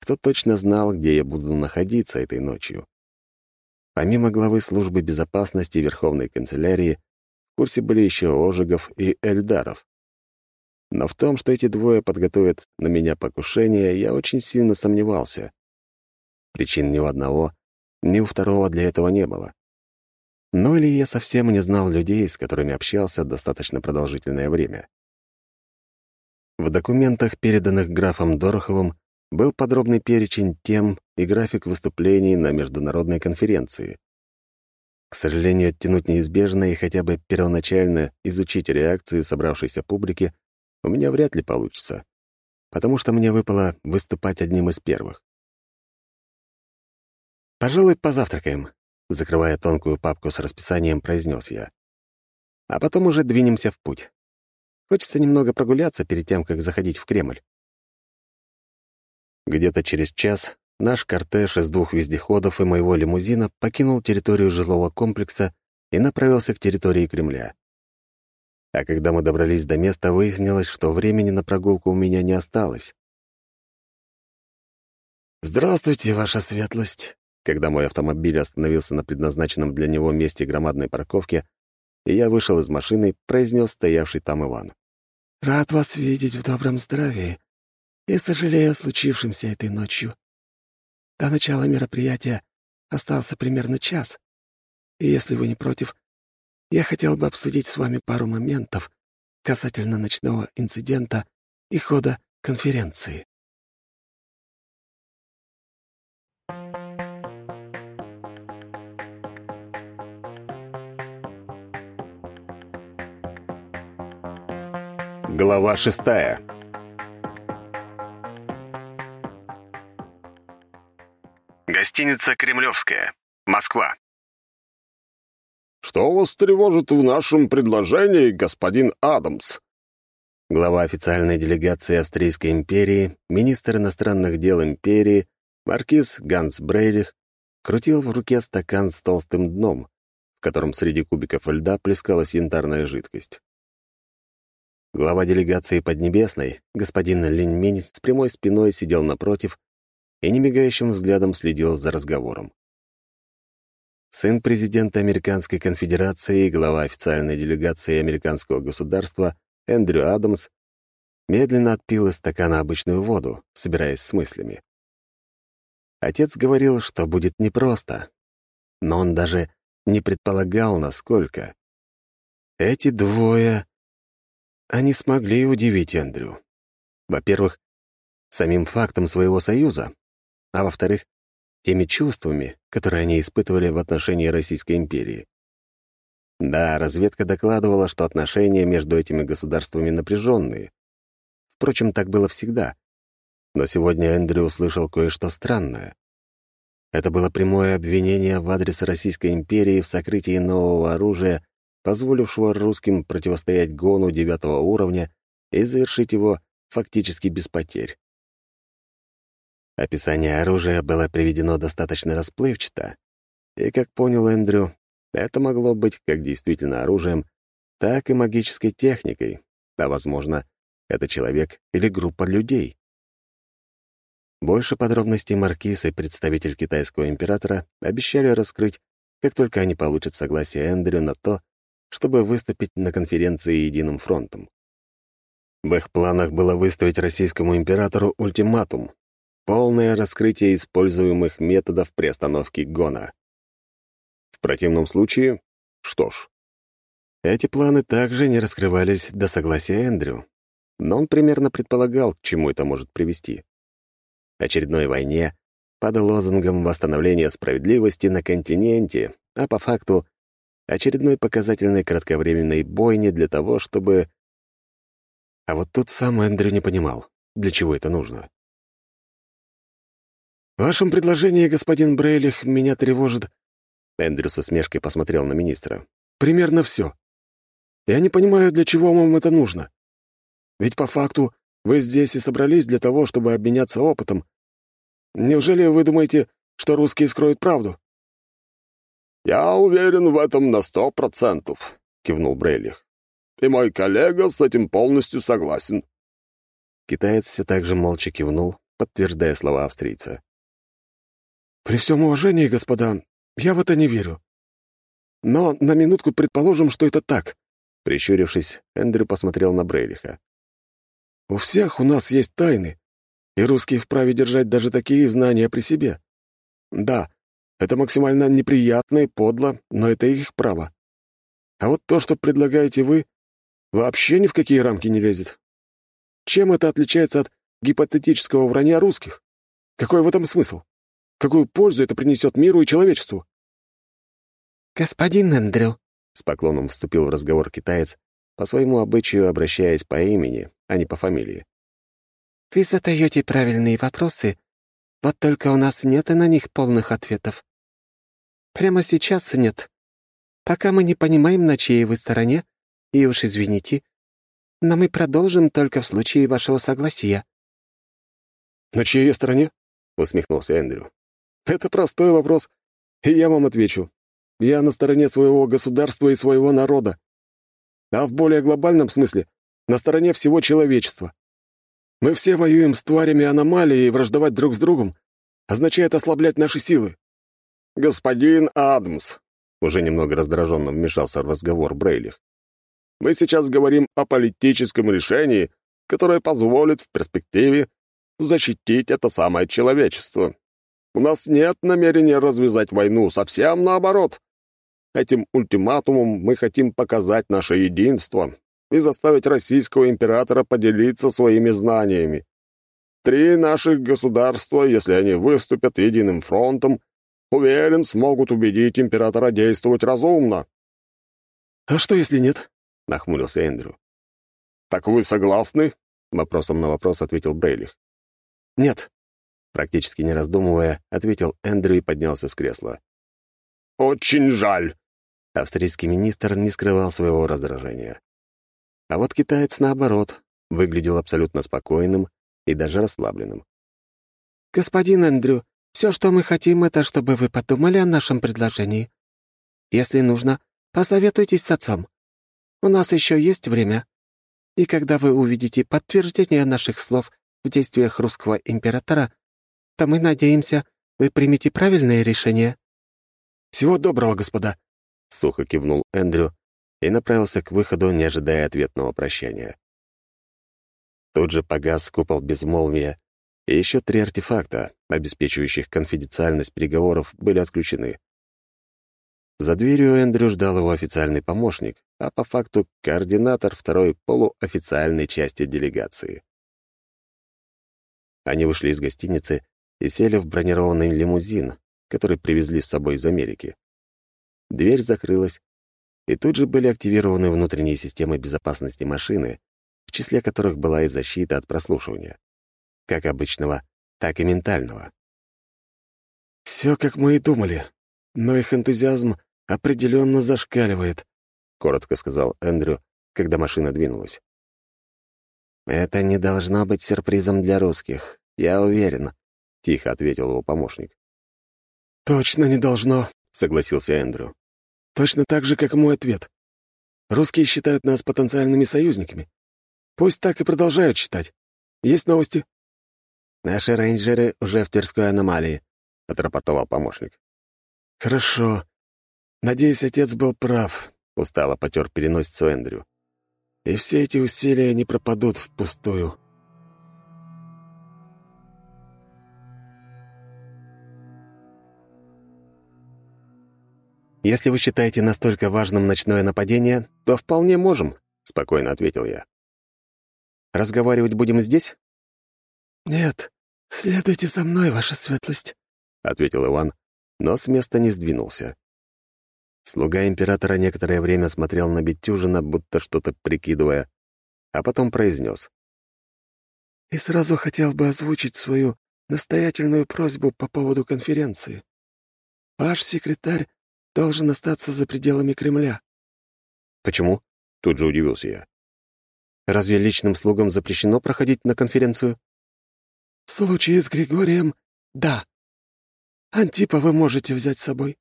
кто точно знал, где я буду находиться этой ночью. Помимо главы службы безопасности Верховной канцелярии, в курсе были еще Ожегов и Эльдаров. Но в том, что эти двое подготовят на меня покушение, я очень сильно сомневался. Причин ни у одного, ни у второго для этого не было. Ну или я совсем не знал людей, с которыми общался достаточно продолжительное время. В документах, переданных графом Дороховым, был подробный перечень тем и график выступлений на международной конференции. К сожалению, оттянуть неизбежно и хотя бы первоначально изучить реакции собравшейся публики у меня вряд ли получится, потому что мне выпало выступать одним из первых. «Пожалуй, позавтракаем», — закрывая тонкую папку с расписанием, произнес я. «А потом уже двинемся в путь. Хочется немного прогуляться перед тем, как заходить в Кремль». Где-то через час наш кортеж из двух вездеходов и моего лимузина покинул территорию жилого комплекса и направился к территории Кремля. А когда мы добрались до места, выяснилось, что времени на прогулку у меня не осталось. «Здравствуйте, ваша светлость!» Когда мой автомобиль остановился на предназначенном для него месте громадной парковки, и я вышел из машины, произнес стоявший там Иван. «Рад вас видеть в добром здравии и сожалею о случившемся этой ночью. До начала мероприятия остался примерно час, и если вы не против, я хотел бы обсудить с вами пару моментов касательно ночного инцидента и хода конференции. Глава шестая Гостиница «Кремлевская», Москва. «Что вас тревожит в нашем предложении, господин Адамс?» Глава официальной делегации Австрийской империи, министр иностранных дел империи, маркиз Ганс Брейлих, крутил в руке стакан с толстым дном, в котором среди кубиков льда плескалась янтарная жидкость. Глава делегации Поднебесной, господин Линьминь, с прямой спиной сидел напротив и немигающим взглядом следил за разговором. Сын президента Американской конфедерации и глава официальной делегации американского государства Эндрю Адамс медленно отпил из стакана обычную воду, собираясь с мыслями. Отец говорил, что будет непросто, но он даже не предполагал, насколько. Эти двое... Они смогли удивить Эндрю. Во-первых, самим фактом своего союза, а во-вторых, теми чувствами, которые они испытывали в отношении Российской империи. Да, разведка докладывала, что отношения между этими государствами напряженные. Впрочем, так было всегда. Но сегодня Эндрю услышал кое-что странное. Это было прямое обвинение в адрес Российской империи в сокрытии нового оружия, позволившего русским противостоять гону девятого уровня и завершить его фактически без потерь. Описание оружия было приведено достаточно расплывчато, и, как понял Эндрю, это могло быть как действительно оружием, так и магической техникой, а, возможно, это человек или группа людей. Больше подробностей Маркиз и представитель китайского императора обещали раскрыть, как только они получат согласие Эндрю на то, чтобы выступить на конференции Единым фронтом. В их планах было выставить российскому императору ультиматум полное раскрытие используемых методов при остановке гона. В противном случае, что ж, эти планы также не раскрывались до согласия Эндрю, но он примерно предполагал, к чему это может привести. Очередной войне под лозунгом восстановления справедливости на континенте, а по факту очередной показательной кратковременной бойни для того, чтобы... А вот тут сам Эндрю не понимал, для чего это нужно. «В вашем предложении, господин Брейлих, меня тревожит...» Эндрю со смешкой посмотрел на министра. «Примерно все. Я не понимаю, для чего вам это нужно. Ведь по факту вы здесь и собрались для того, чтобы обменяться опытом. Неужели вы думаете, что русские скроют правду?» «Я уверен в этом на сто процентов», — кивнул Брейлих. «И мой коллега с этим полностью согласен». Китаец все так же молча кивнул, подтверждая слова австрийца. «При всем уважении, господа, я в это не верю. Но на минутку предположим, что это так». Прищурившись, Эндрю посмотрел на Брейлиха. «У всех у нас есть тайны, и русские вправе держать даже такие знания при себе. Да, это максимально неприятно и подло, но это их право. А вот то, что предлагаете вы, вообще ни в какие рамки не лезет. Чем это отличается от гипотетического вранья русских? Какой в этом смысл? Какую пользу это принесет миру и человечеству? «Господин Эндрю», — с поклоном вступил в разговор китаец, по своему обычаю обращаясь по имени, а не по фамилии. «Вы задаете правильные вопросы, вот только у нас нет и на них полных ответов. Прямо сейчас нет. Пока мы не понимаем, на чьей вы стороне, и уж извините, но мы продолжим только в случае вашего согласия». «На чьей стороне?» — усмехнулся Эндрю. «Это простой вопрос, и я вам отвечу. Я на стороне своего государства и своего народа. А в более глобальном смысле — на стороне всего человечества. Мы все воюем с тварями аномалии, и враждовать друг с другом означает ослаблять наши силы. «Господин Адамс», — уже немного раздраженно вмешался в разговор Брейлих, «мы сейчас говорим о политическом решении, которое позволит в перспективе защитить это самое человечество. У нас нет намерения развязать войну, совсем наоборот. Этим ультиматумом мы хотим показать наше единство и заставить российского императора поделиться своими знаниями. Три наших государства, если они выступят единым фронтом, Уверен, смогут убедить императора действовать разумно». «А что, если нет?» — нахмурился Эндрю. «Так вы согласны?» — вопросом на вопрос ответил Брейлих. «Нет», — практически не раздумывая, ответил Эндрю и поднялся с кресла. «Очень жаль!» Австрийский министр не скрывал своего раздражения. А вот китаец, наоборот, выглядел абсолютно спокойным и даже расслабленным. «Господин Эндрю, все, что мы хотим, это чтобы вы подумали о нашем предложении. Если нужно, посоветуйтесь с отцом. У нас еще есть время. И когда вы увидите подтверждение наших слов в действиях русского императора, то мы надеемся, вы примете правильное решение». «Всего доброго, господа», — сухо кивнул Эндрю и направился к выходу, не ожидая ответного прощания. Тут же погас купол безмолвия, и еще три артефакта, обеспечивающих конфиденциальность переговоров, были отключены. За дверью Эндрю ждал его официальный помощник, а по факту координатор второй полуофициальной части делегации. Они вышли из гостиницы и сели в бронированный лимузин, который привезли с собой из Америки. Дверь закрылась, и тут же были активированы внутренние системы безопасности машины, в числе которых была и защита от прослушивания как обычного, так и ментального. «Все, как мы и думали, но их энтузиазм определенно зашкаливает», — коротко сказал Эндрю, когда машина двинулась. «Это не должно быть сюрпризом для русских, я уверен», — тихо ответил его помощник. «Точно не должно», — согласился Эндрю. «Точно так же, как и мой ответ. Русские считают нас потенциальными союзниками. Пусть так и продолжают считать. Есть новости?» «Наши рейнджеры уже в Тверской аномалии», — отрапортовал помощник. «Хорошо. Надеюсь, отец был прав», — устало потер переносицу Эндрю. «И все эти усилия не пропадут впустую». «Если вы считаете настолько важным ночное нападение, то вполне можем», — спокойно ответил я. «Разговаривать будем здесь «Нет, следуйте за мной, ваша светлость», — ответил Иван, но с места не сдвинулся. Слуга императора некоторое время смотрел на Бетюжина, будто что-то прикидывая, а потом произнес. «И сразу хотел бы озвучить свою настоятельную просьбу по поводу конференции. Ваш секретарь должен остаться за пределами Кремля». «Почему?» — тут же удивился я. «Разве личным слугам запрещено проходить на конференцию?» «В случае с Григорием — да. Антипа вы можете взять с собой».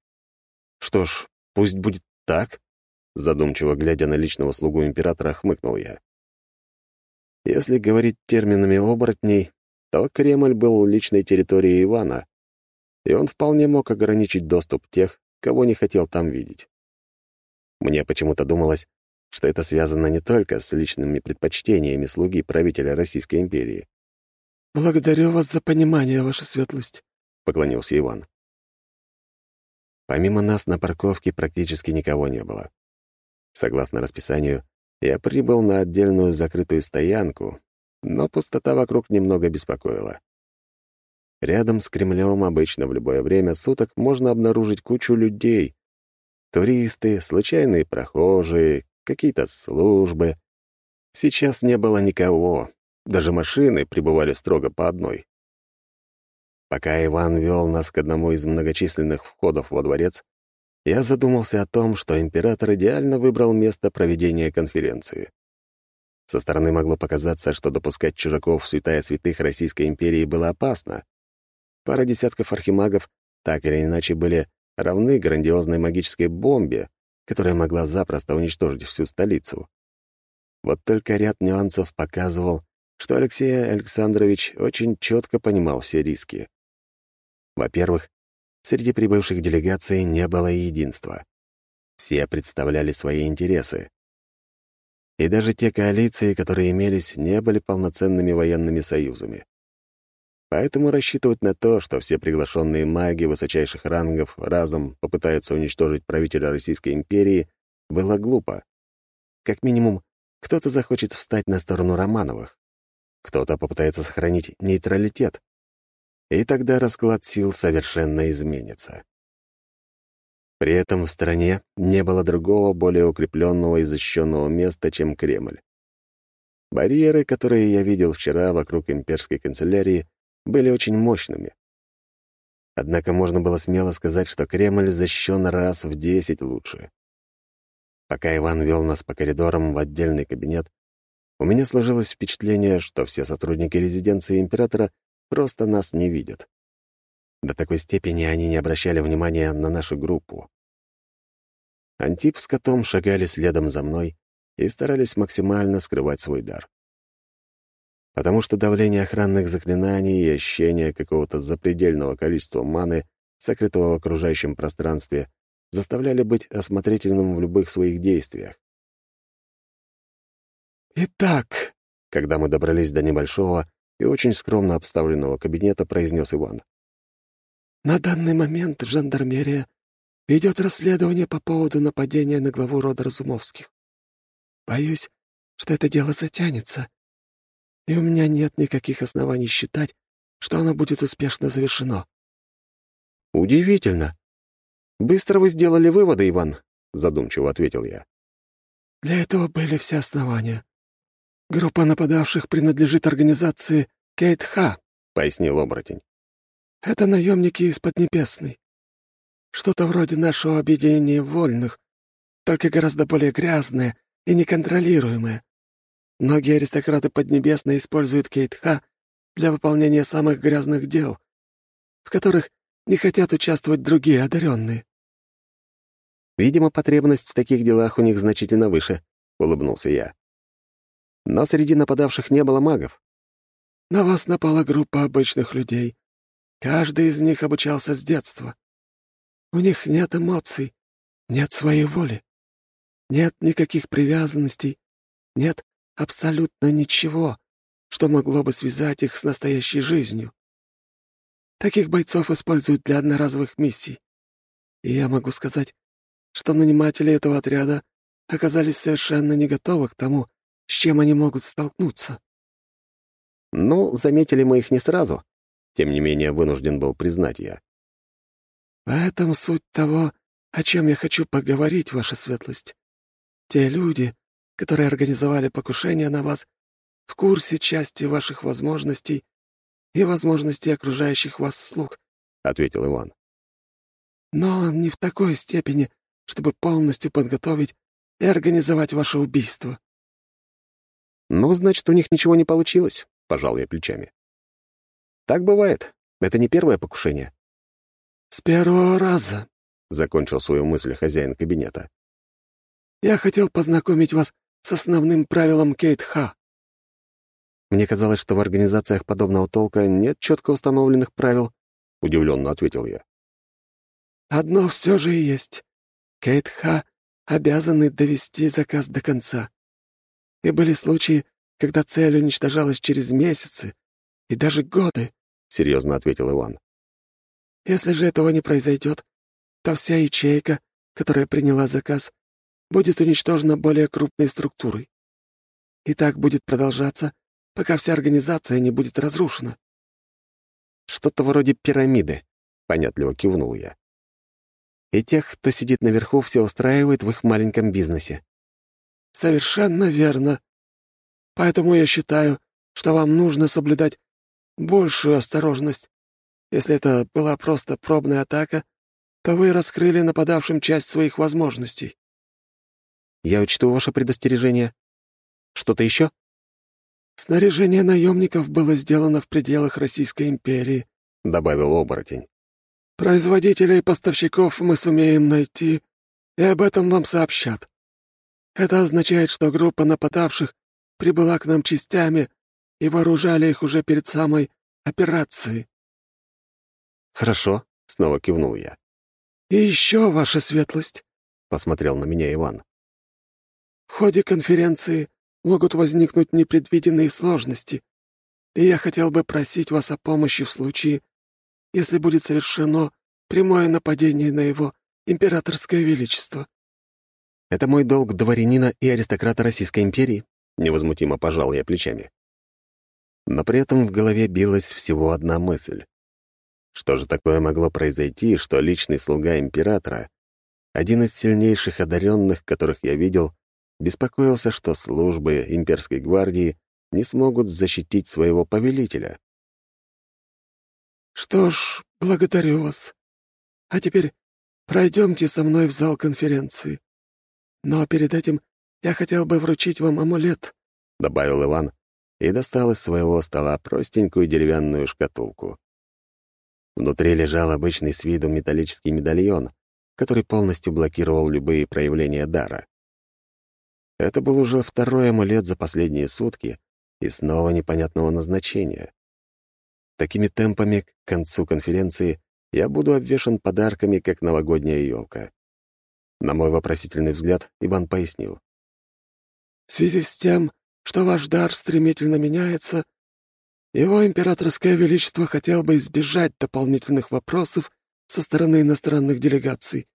«Что ж, пусть будет так», — задумчиво глядя на личного слугу императора, хмыкнул я. Если говорить терминами оборотней, то Кремль был личной территорией Ивана, и он вполне мог ограничить доступ тех, кого не хотел там видеть. Мне почему-то думалось, что это связано не только с личными предпочтениями слуги правителя Российской империи. «Благодарю вас за понимание, ваша светлость», — поклонился Иван. Помимо нас на парковке практически никого не было. Согласно расписанию, я прибыл на отдельную закрытую стоянку, но пустота вокруг немного беспокоила. Рядом с Кремлем обычно в любое время суток можно обнаружить кучу людей. Туристы, случайные прохожие, какие-то службы. Сейчас не было никого. Даже машины прибывали строго по одной. Пока Иван вел нас к одному из многочисленных входов во дворец, я задумался о том, что император идеально выбрал место проведения конференции. Со стороны могло показаться, что допускать чужаков в святая святых Российской империи было опасно. Пара десятков архимагов так или иначе были равны грандиозной магической бомбе, которая могла запросто уничтожить всю столицу. Вот только ряд нюансов показывал, что Алексей Александрович очень четко понимал все риски. Во-первых, среди прибывших делегаций не было единства. Все представляли свои интересы. И даже те коалиции, которые имелись, не были полноценными военными союзами. Поэтому рассчитывать на то, что все приглашенные маги высочайших рангов разом попытаются уничтожить правителя Российской империи, было глупо. Как минимум, кто-то захочет встать на сторону Романовых, кто-то попытается сохранить нейтралитет. И тогда расклад сил совершенно изменится. При этом в стране не было другого, более укрепленного и защищенного места, чем Кремль. Барьеры, которые я видел вчера вокруг имперской канцелярии, были очень мощными. Однако можно было смело сказать, что Кремль защищен раз в десять лучше. Пока Иван вел нас по коридорам в отдельный кабинет, у меня сложилось впечатление, что все сотрудники резиденции императора просто нас не видят. До такой степени они не обращали внимания на нашу группу. Антип с котом шагали следом за мной и старались максимально скрывать свой дар. Потому что давление охранных заклинаний и ощущение какого-то запредельного количества маны, сокрытого в окружающем пространстве, заставляли быть осмотрительным в любых своих действиях. «Итак», когда мы добрались до небольшого и очень скромно обставленного кабинета, произнес Иван. На данный момент жандармерия ведет расследование по поводу нападения на главу рода Разумовских. Боюсь, что это дело затянется, и у меня нет никаких оснований считать, что оно будет успешно завершено». «Удивительно. Быстро вы сделали выводы, Иван», — задумчиво ответил я. «Для этого были все основания. Группа нападавших принадлежит организации Кейт-Ха», — пояснил оборотень. Это наемники из Поднебесной. Что-то вроде нашего объединения вольных, только гораздо более грязное и неконтролируемое. Многие аристократы Поднебесной используют Кейтха для выполнения самых грязных дел, в которых не хотят участвовать другие одаренные. «Видимо, потребность в таких делах у них значительно выше», — улыбнулся я. «Но среди нападавших не было магов». «На вас напала группа обычных людей, Каждый из них обучался с детства. У них нет эмоций, нет своей воли, нет никаких привязанностей, нет абсолютно ничего, что могло бы связать их с настоящей жизнью. Таких бойцов используют для одноразовых миссий. И я могу сказать, что наниматели этого отряда оказались совершенно не готовы к тому, с чем они могут столкнуться. Ну, заметили мы их не сразу. Тем не менее, вынужден был признать я. В этом суть того, о чем я хочу поговорить, ваша светлость. Те люди, которые организовали покушение на вас, в курсе части ваших возможностей и возможностей окружающих вас слуг», — ответил Иван. «Но не в такой степени, чтобы полностью подготовить и организовать ваше убийство». «Ну, значит, у них ничего не получилось», — пожал я плечами. «Так бывает. Это не первое покушение». «С первого раза», — закончил свою мысль хозяин кабинета. «Я хотел познакомить вас с основным правилом Кейт-Ха. Мне казалось, что в организациях подобного толка нет четко установленных правил, — удивленно ответил я. «Одно все же есть. Кейт-Ха обязаны довести заказ до конца. И были случаи, когда цель уничтожалась через месяцы и даже годы», — серьезно ответил Иван. «Если же этого не произойдет, то вся ячейка, которая приняла заказ, будет уничтожена более крупной структурой. И так будет продолжаться, пока вся организация не будет разрушена. Что-то вроде пирамиды, понятливо кивнул я. И тех, кто сидит наверху, все устраивает в их маленьком бизнесе. Совершенно верно. Поэтому я считаю, что вам нужно соблюдать большую осторожность. Если это была просто пробная атака, то вы раскрыли нападавшим часть своих возможностей. Я учту ваше предостережение. Что-то еще? «Снаряжение наемников было сделано в пределах Российской империи», — добавил оборотень. «Производителей и поставщиков мы сумеем найти, и об этом вам сообщат. Это означает, что группа нападавших прибыла к нам частями и вооружали их уже перед самой операцией». «Хорошо», — снова кивнул я. «И еще, ваша светлость», — посмотрел на меня Иван. «В ходе конференции могут возникнуть непредвиденные сложности, и я хотел бы просить вас о помощи в случае, если будет совершено прямое нападение на его императорское величество». «Это мой долг дворянина и аристократа Российской империи», — невозмутимо пожал я плечами. Но при этом в голове билась всего одна мысль. Что же такое могло произойти, что личный слуга императора, один из сильнейших одаренных, которых я видел, беспокоился, что службы имперской гвардии не смогут защитить своего повелителя. «Что ж, благодарю вас. А теперь пройдемте со мной в зал конференции. Но перед этим я хотел бы вручить вам амулет», — добавил Иван и достал из своего стола простенькую деревянную шкатулку. Внутри лежал обычный с виду металлический медальон, который полностью блокировал любые проявления дара. Это был уже второй амулет за последние сутки и снова непонятного назначения. Такими темпами к концу конференции я буду обвешан подарками, как новогодняя елка. На мой вопросительный взгляд Иван пояснил. «В связи с тем, что ваш дар стремительно меняется, его императорское величество хотел бы избежать дополнительных вопросов со стороны иностранных делегаций.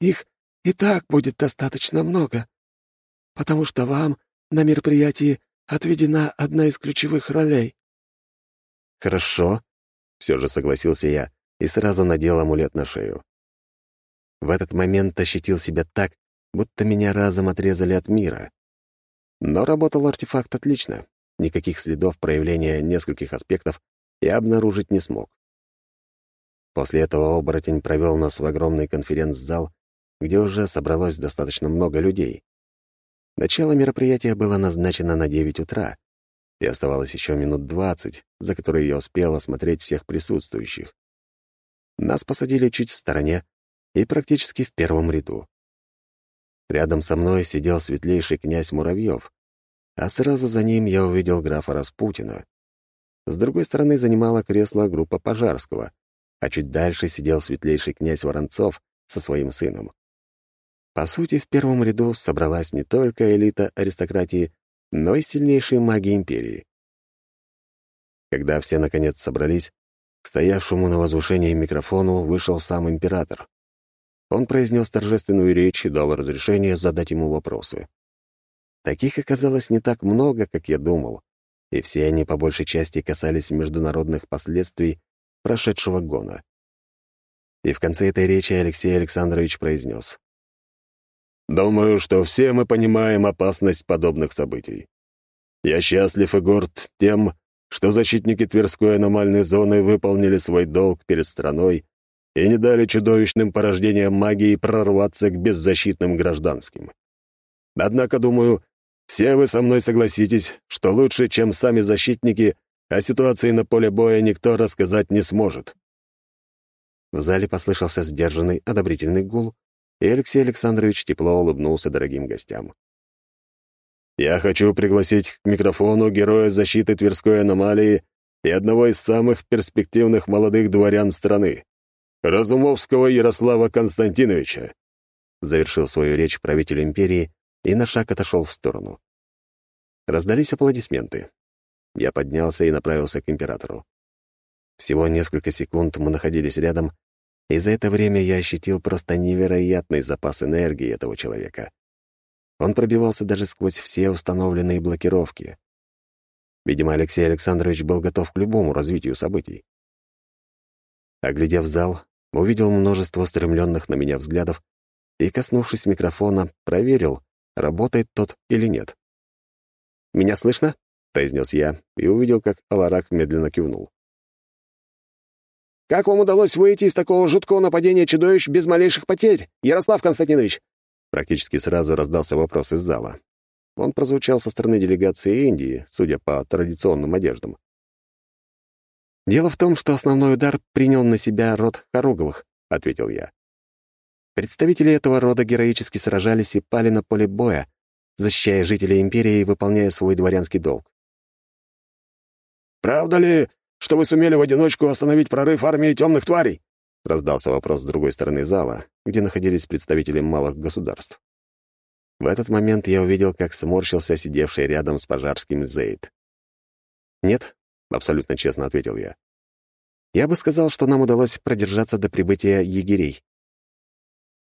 Их и так будет достаточно много потому что вам на мероприятии отведена одна из ключевых ролей». «Хорошо», — все же согласился я и сразу надел амулет на шею. В этот момент ощутил себя так, будто меня разом отрезали от мира. Но работал артефакт отлично. Никаких следов проявления нескольких аспектов я обнаружить не смог. После этого оборотень провел нас в огромный конференц-зал, где уже собралось достаточно много людей. Начало мероприятия было назначено на 9 утра, и оставалось еще минут 20, за которые я успел осмотреть всех присутствующих. Нас посадили чуть в стороне и практически в первом ряду. Рядом со мной сидел светлейший князь Муравьев, а сразу за ним я увидел графа Распутина. С другой стороны занимала кресло группа Пожарского, а чуть дальше сидел светлейший князь Воронцов со своим сыном. По сути, в первом ряду собралась не только элита аристократии, но и сильнейшие маги империи. Когда все наконец собрались, к стоявшему на возвышении микрофону вышел сам император. Он произнес торжественную речь и дал разрешение задать ему вопросы. Таких оказалось не так много, как я думал, и все они по большей части касались международных последствий прошедшего гона. И в конце этой речи Алексей Александрович произнес. «Думаю, что все мы понимаем опасность подобных событий. Я счастлив и горд тем, что защитники Тверской аномальной зоны выполнили свой долг перед страной и не дали чудовищным порождениям магии прорваться к беззащитным гражданским. Однако, думаю, все вы со мной согласитесь, что лучше, чем сами защитники, о ситуации на поле боя никто рассказать не сможет. В зале послышался сдержанный, одобрительный гул, и Алексей Александрович тепло улыбнулся дорогим гостям. «Я хочу пригласить к микрофону героя защиты Тверской аномалии и одного из самых перспективных молодых дворян страны, Разумовского Ярослава Константиновича», завершил свою речь правитель империи и на шаг отошел в сторону. Раздались аплодисменты. Я поднялся и направился к императору. Всего несколько секунд мы находились рядом, и за это время я ощутил просто невероятный запас энергии этого человека. Он пробивался даже сквозь все установленные блокировки. Видимо, Алексей Александрович был готов к любому развитию событий. Оглядев зал, увидел множество устремленных на меня взглядов и, коснувшись микрофона, проверил, работает тот или нет. «Меня слышно?» — произнес я и увидел, как Аларак медленно кивнул. Как вам удалось выйти из такого жуткого нападения чудовищ без малейших потерь, Ярослав Константинович?» Практически сразу раздался вопрос из зала. Он прозвучал со стороны делегации Индии, судя по традиционным одеждам. «Дело в том, что основной удар принял на себя род Хоруговых», — ответил я. Представители этого рода героически сражались и пали на поле боя, защищая жителей империи и выполняя свой дворянский долг. «Правда ли, что вы сумели в одиночку остановить прорыв армии темных тварей?» — раздался вопрос с другой стороны зала, где находились представители малых государств. В этот момент я увидел, как сморщился сидевший рядом с пожарским Зейд. «Нет», — абсолютно честно ответил я. «Я бы сказал, что нам удалось продержаться до прибытия егерей.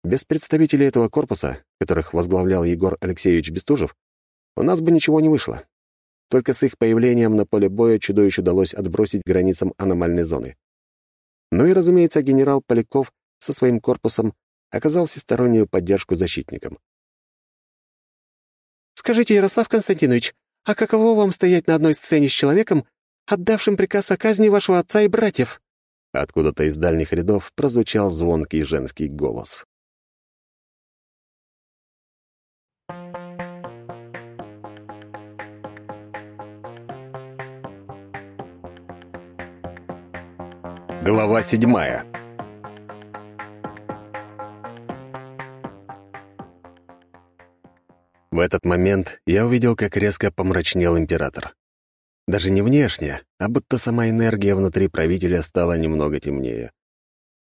Без представителей этого корпуса, которых возглавлял Егор Алексеевич Бестужев, у нас бы ничего не вышло. Только с их появлением на поле боя чудовищ удалось отбросить границам аномальной зоны. Ну и, разумеется, генерал Поляков со своим корпусом оказал всестороннюю поддержку защитникам. «Скажите, Ярослав Константинович, а каково вам стоять на одной сцене с человеком, отдавшим приказ о казни вашего отца и братьев?» Откуда-то из дальних рядов прозвучал звонкий женский голос. Глава седьмая В этот момент я увидел, как резко помрачнел император. Даже не внешне, а будто сама энергия внутри правителя стала немного темнее.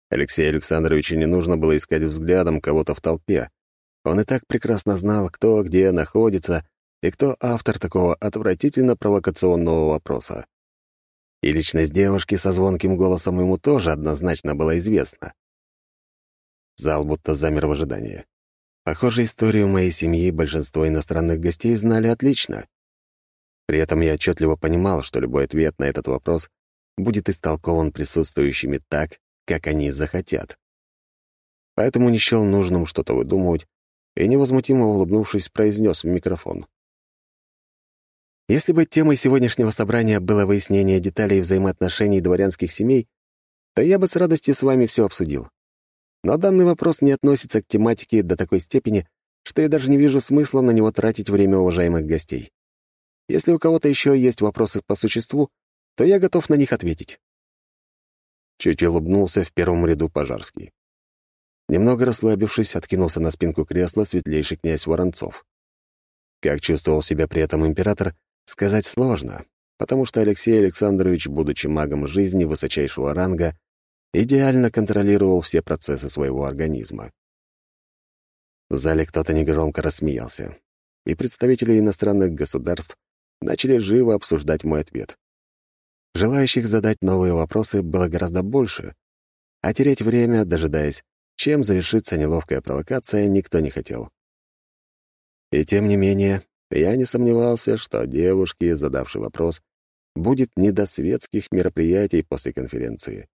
Алексею Александровичу не нужно было искать взглядом кого-то в толпе. Он и так прекрасно знал, кто где находится и кто автор такого отвратительно провокационного вопроса. И личность девушки со звонким голосом ему тоже однозначно была известна. Зал будто замер в ожидании. Похоже, историю моей семьи большинство иностранных гостей знали отлично. При этом я отчетливо понимал, что любой ответ на этот вопрос будет истолкован присутствующими так, как они захотят. Поэтому не счел нужным что-то выдумывать и, невозмутимо улыбнувшись, произнес в микрофон. Если бы темой сегодняшнего собрания было выяснение деталей взаимоотношений дворянских семей, то я бы с радостью с вами все обсудил. Но данный вопрос не относится к тематике до такой степени, что я даже не вижу смысла на него тратить время уважаемых гостей. Если у кого-то еще есть вопросы по существу, то я готов на них ответить. Чуть улыбнулся в первом ряду Пожарский. Немного расслабившись, откинулся на спинку кресла светлейший князь Воронцов. Как чувствовал себя при этом император, Сказать сложно, потому что Алексей Александрович, будучи магом жизни высочайшего ранга, идеально контролировал все процессы своего организма. В зале кто-то негромко рассмеялся, и представители иностранных государств начали живо обсуждать мой ответ. Желающих задать новые вопросы было гораздо больше, а терять время, дожидаясь, Чем завершится неловкая провокация, никто не хотел. И тем не менее, я не сомневался, что девушке, задавшей вопрос, будет не до светских мероприятий после конференции.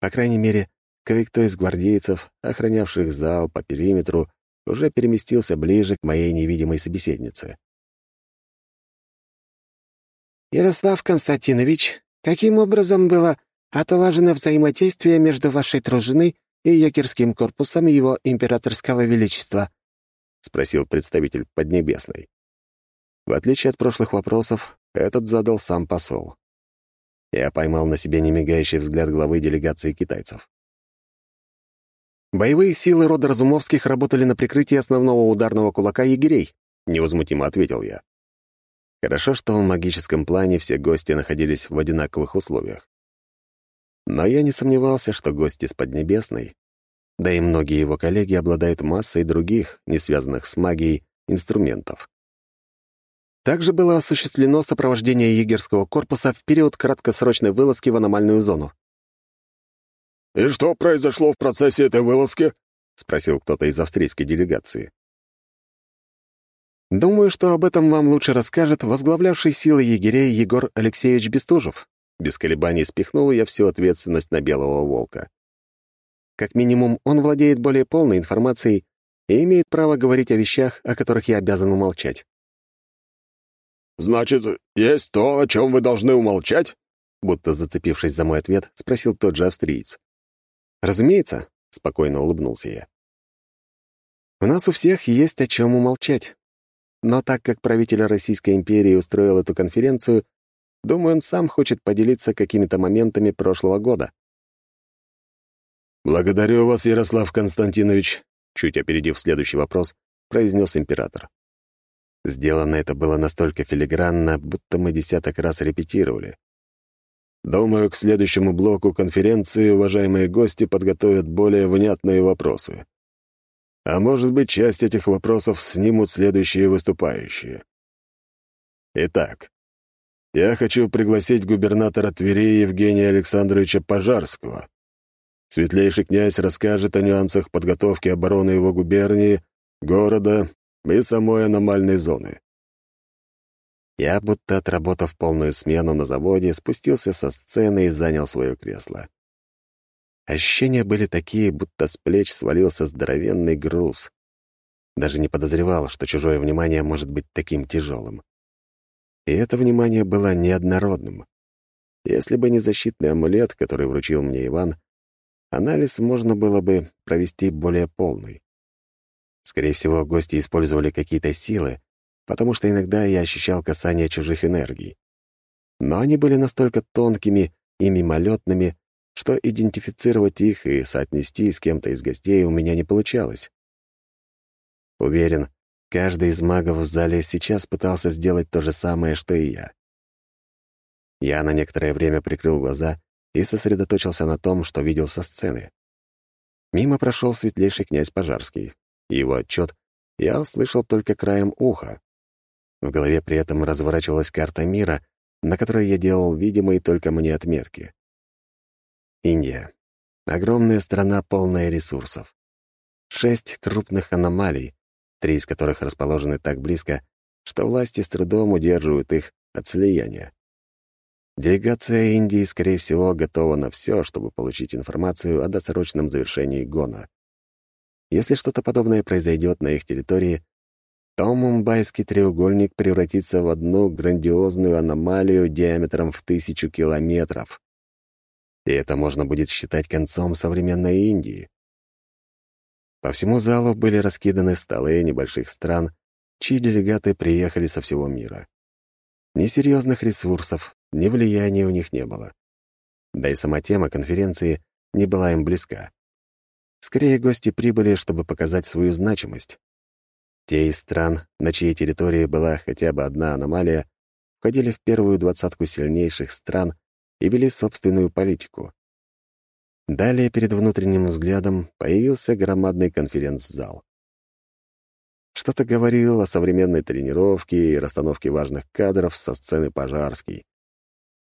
По крайней мере, кое-кто из гвардейцев, охранявших зал по периметру, уже переместился ближе к моей невидимой собеседнице. «Ярослав Константинович, каким образом было отлажено взаимодействие между вашей дружиной и егерским корпусом его императорского величества?» — спросил представитель Поднебесной. В отличие от прошлых вопросов, этот задал сам посол. Я поймал на себе немигающий взгляд главы делегации китайцев. «Боевые силы рода Разумовских работали на прикрытии основного ударного кулака егерей», — невозмутимо ответил я. Хорошо, что в магическом плане все гости находились в одинаковых условиях. Но я не сомневался, что гости с Поднебесной, да и многие его коллеги обладают массой других, не связанных с магией, инструментов. Также было осуществлено сопровождение егерского корпуса в период краткосрочной вылазки в аномальную зону. «И что произошло в процессе этой вылазки?» — спросил кто-то из австрийской делегации. «Думаю, что об этом вам лучше расскажет возглавлявший силы егерей Егор Алексеевич Бестужев». Без колебаний спихнул я всю ответственность на Белого Волка. Как минимум, он владеет более полной информацией и имеет право говорить о вещах, о которых я обязан умолчать. «Значит, есть то, о чем вы должны умолчать?» Будто зацепившись за мой ответ, спросил тот же австриец. «Разумеется», — спокойно улыбнулся я. «У нас у всех есть о чем умолчать. Но так как правитель Российской империи устроил эту конференцию, думаю, он сам хочет поделиться какими-то моментами прошлого года». «Благодарю вас, Ярослав Константинович», чуть опередив следующий вопрос, произнес император. Сделано это было настолько филигранно, будто мы десяток раз репетировали. Думаю, к следующему блоку конференции уважаемые гости подготовят более внятные вопросы. А может быть, часть этих вопросов снимут следующие выступающие. Итак, я хочу пригласить губернатора Твери Евгения Александровича Пожарского. Светлейший князь расскажет о нюансах подготовки обороны его губернии, города и самой аномальной зоны. Я, будто отработав полную смену на заводе, спустился со сцены и занял свое кресло. Ощущения были такие, будто с плеч свалился здоровенный груз. Даже не подозревал, что чужое внимание может быть таким тяжелым. И это внимание было неоднородным. Если бы не защитный амулет, который вручил мне Иван, анализ можно было бы провести более полный. Скорее всего, гости использовали какие-то силы, потому что иногда я ощущал касание чужих энергий. Но они были настолько тонкими и мимолетными, что идентифицировать их и соотнести с кем-то из гостей у меня не получалось. Уверен, каждый из магов в зале сейчас пытался сделать то же самое, что и я. Я на некоторое время прикрыл глаза и сосредоточился на том, что видел со сцены. Мимо прошел светлейший князь Пожарский. Его отчет я услышал только краем уха. В голове при этом разворачивалась карта мира, на которой я делал видимые только мне отметки. Индия. Огромная страна, полная ресурсов. Шесть крупных аномалий, три из которых расположены так близко, что власти с трудом удерживают их от слияния. Делегация Индии, скорее всего, готова на все, чтобы получить информацию о досрочном завершении гона. Если что-то подобное произойдет на их территории, то мумбайский треугольник превратится в одну грандиозную аномалию диаметром в тысячу километров. И это можно будет считать концом современной Индии. По всему залу были раскиданы столы небольших стран, чьи делегаты приехали со всего мира. Ни серьезных ресурсов, ни влияния у них не было. Да и сама тема конференции не была им близка. Скорее, гости прибыли, чтобы показать свою значимость. Те из стран, на чьей территории была хотя бы одна аномалия, входили в первую двадцатку сильнейших стран и вели собственную политику. Далее перед внутренним взглядом появился громадный конференц-зал. Что-то говорил о современной тренировке и расстановке важных кадров со сцены Пожарский.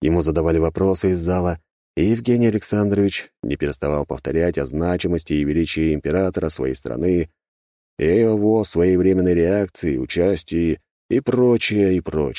Ему задавали вопросы из зала, И Евгений Александрович не переставал повторять о значимости и величии императора своей страны, и его своевременной реакции, участии и прочее, и прочее.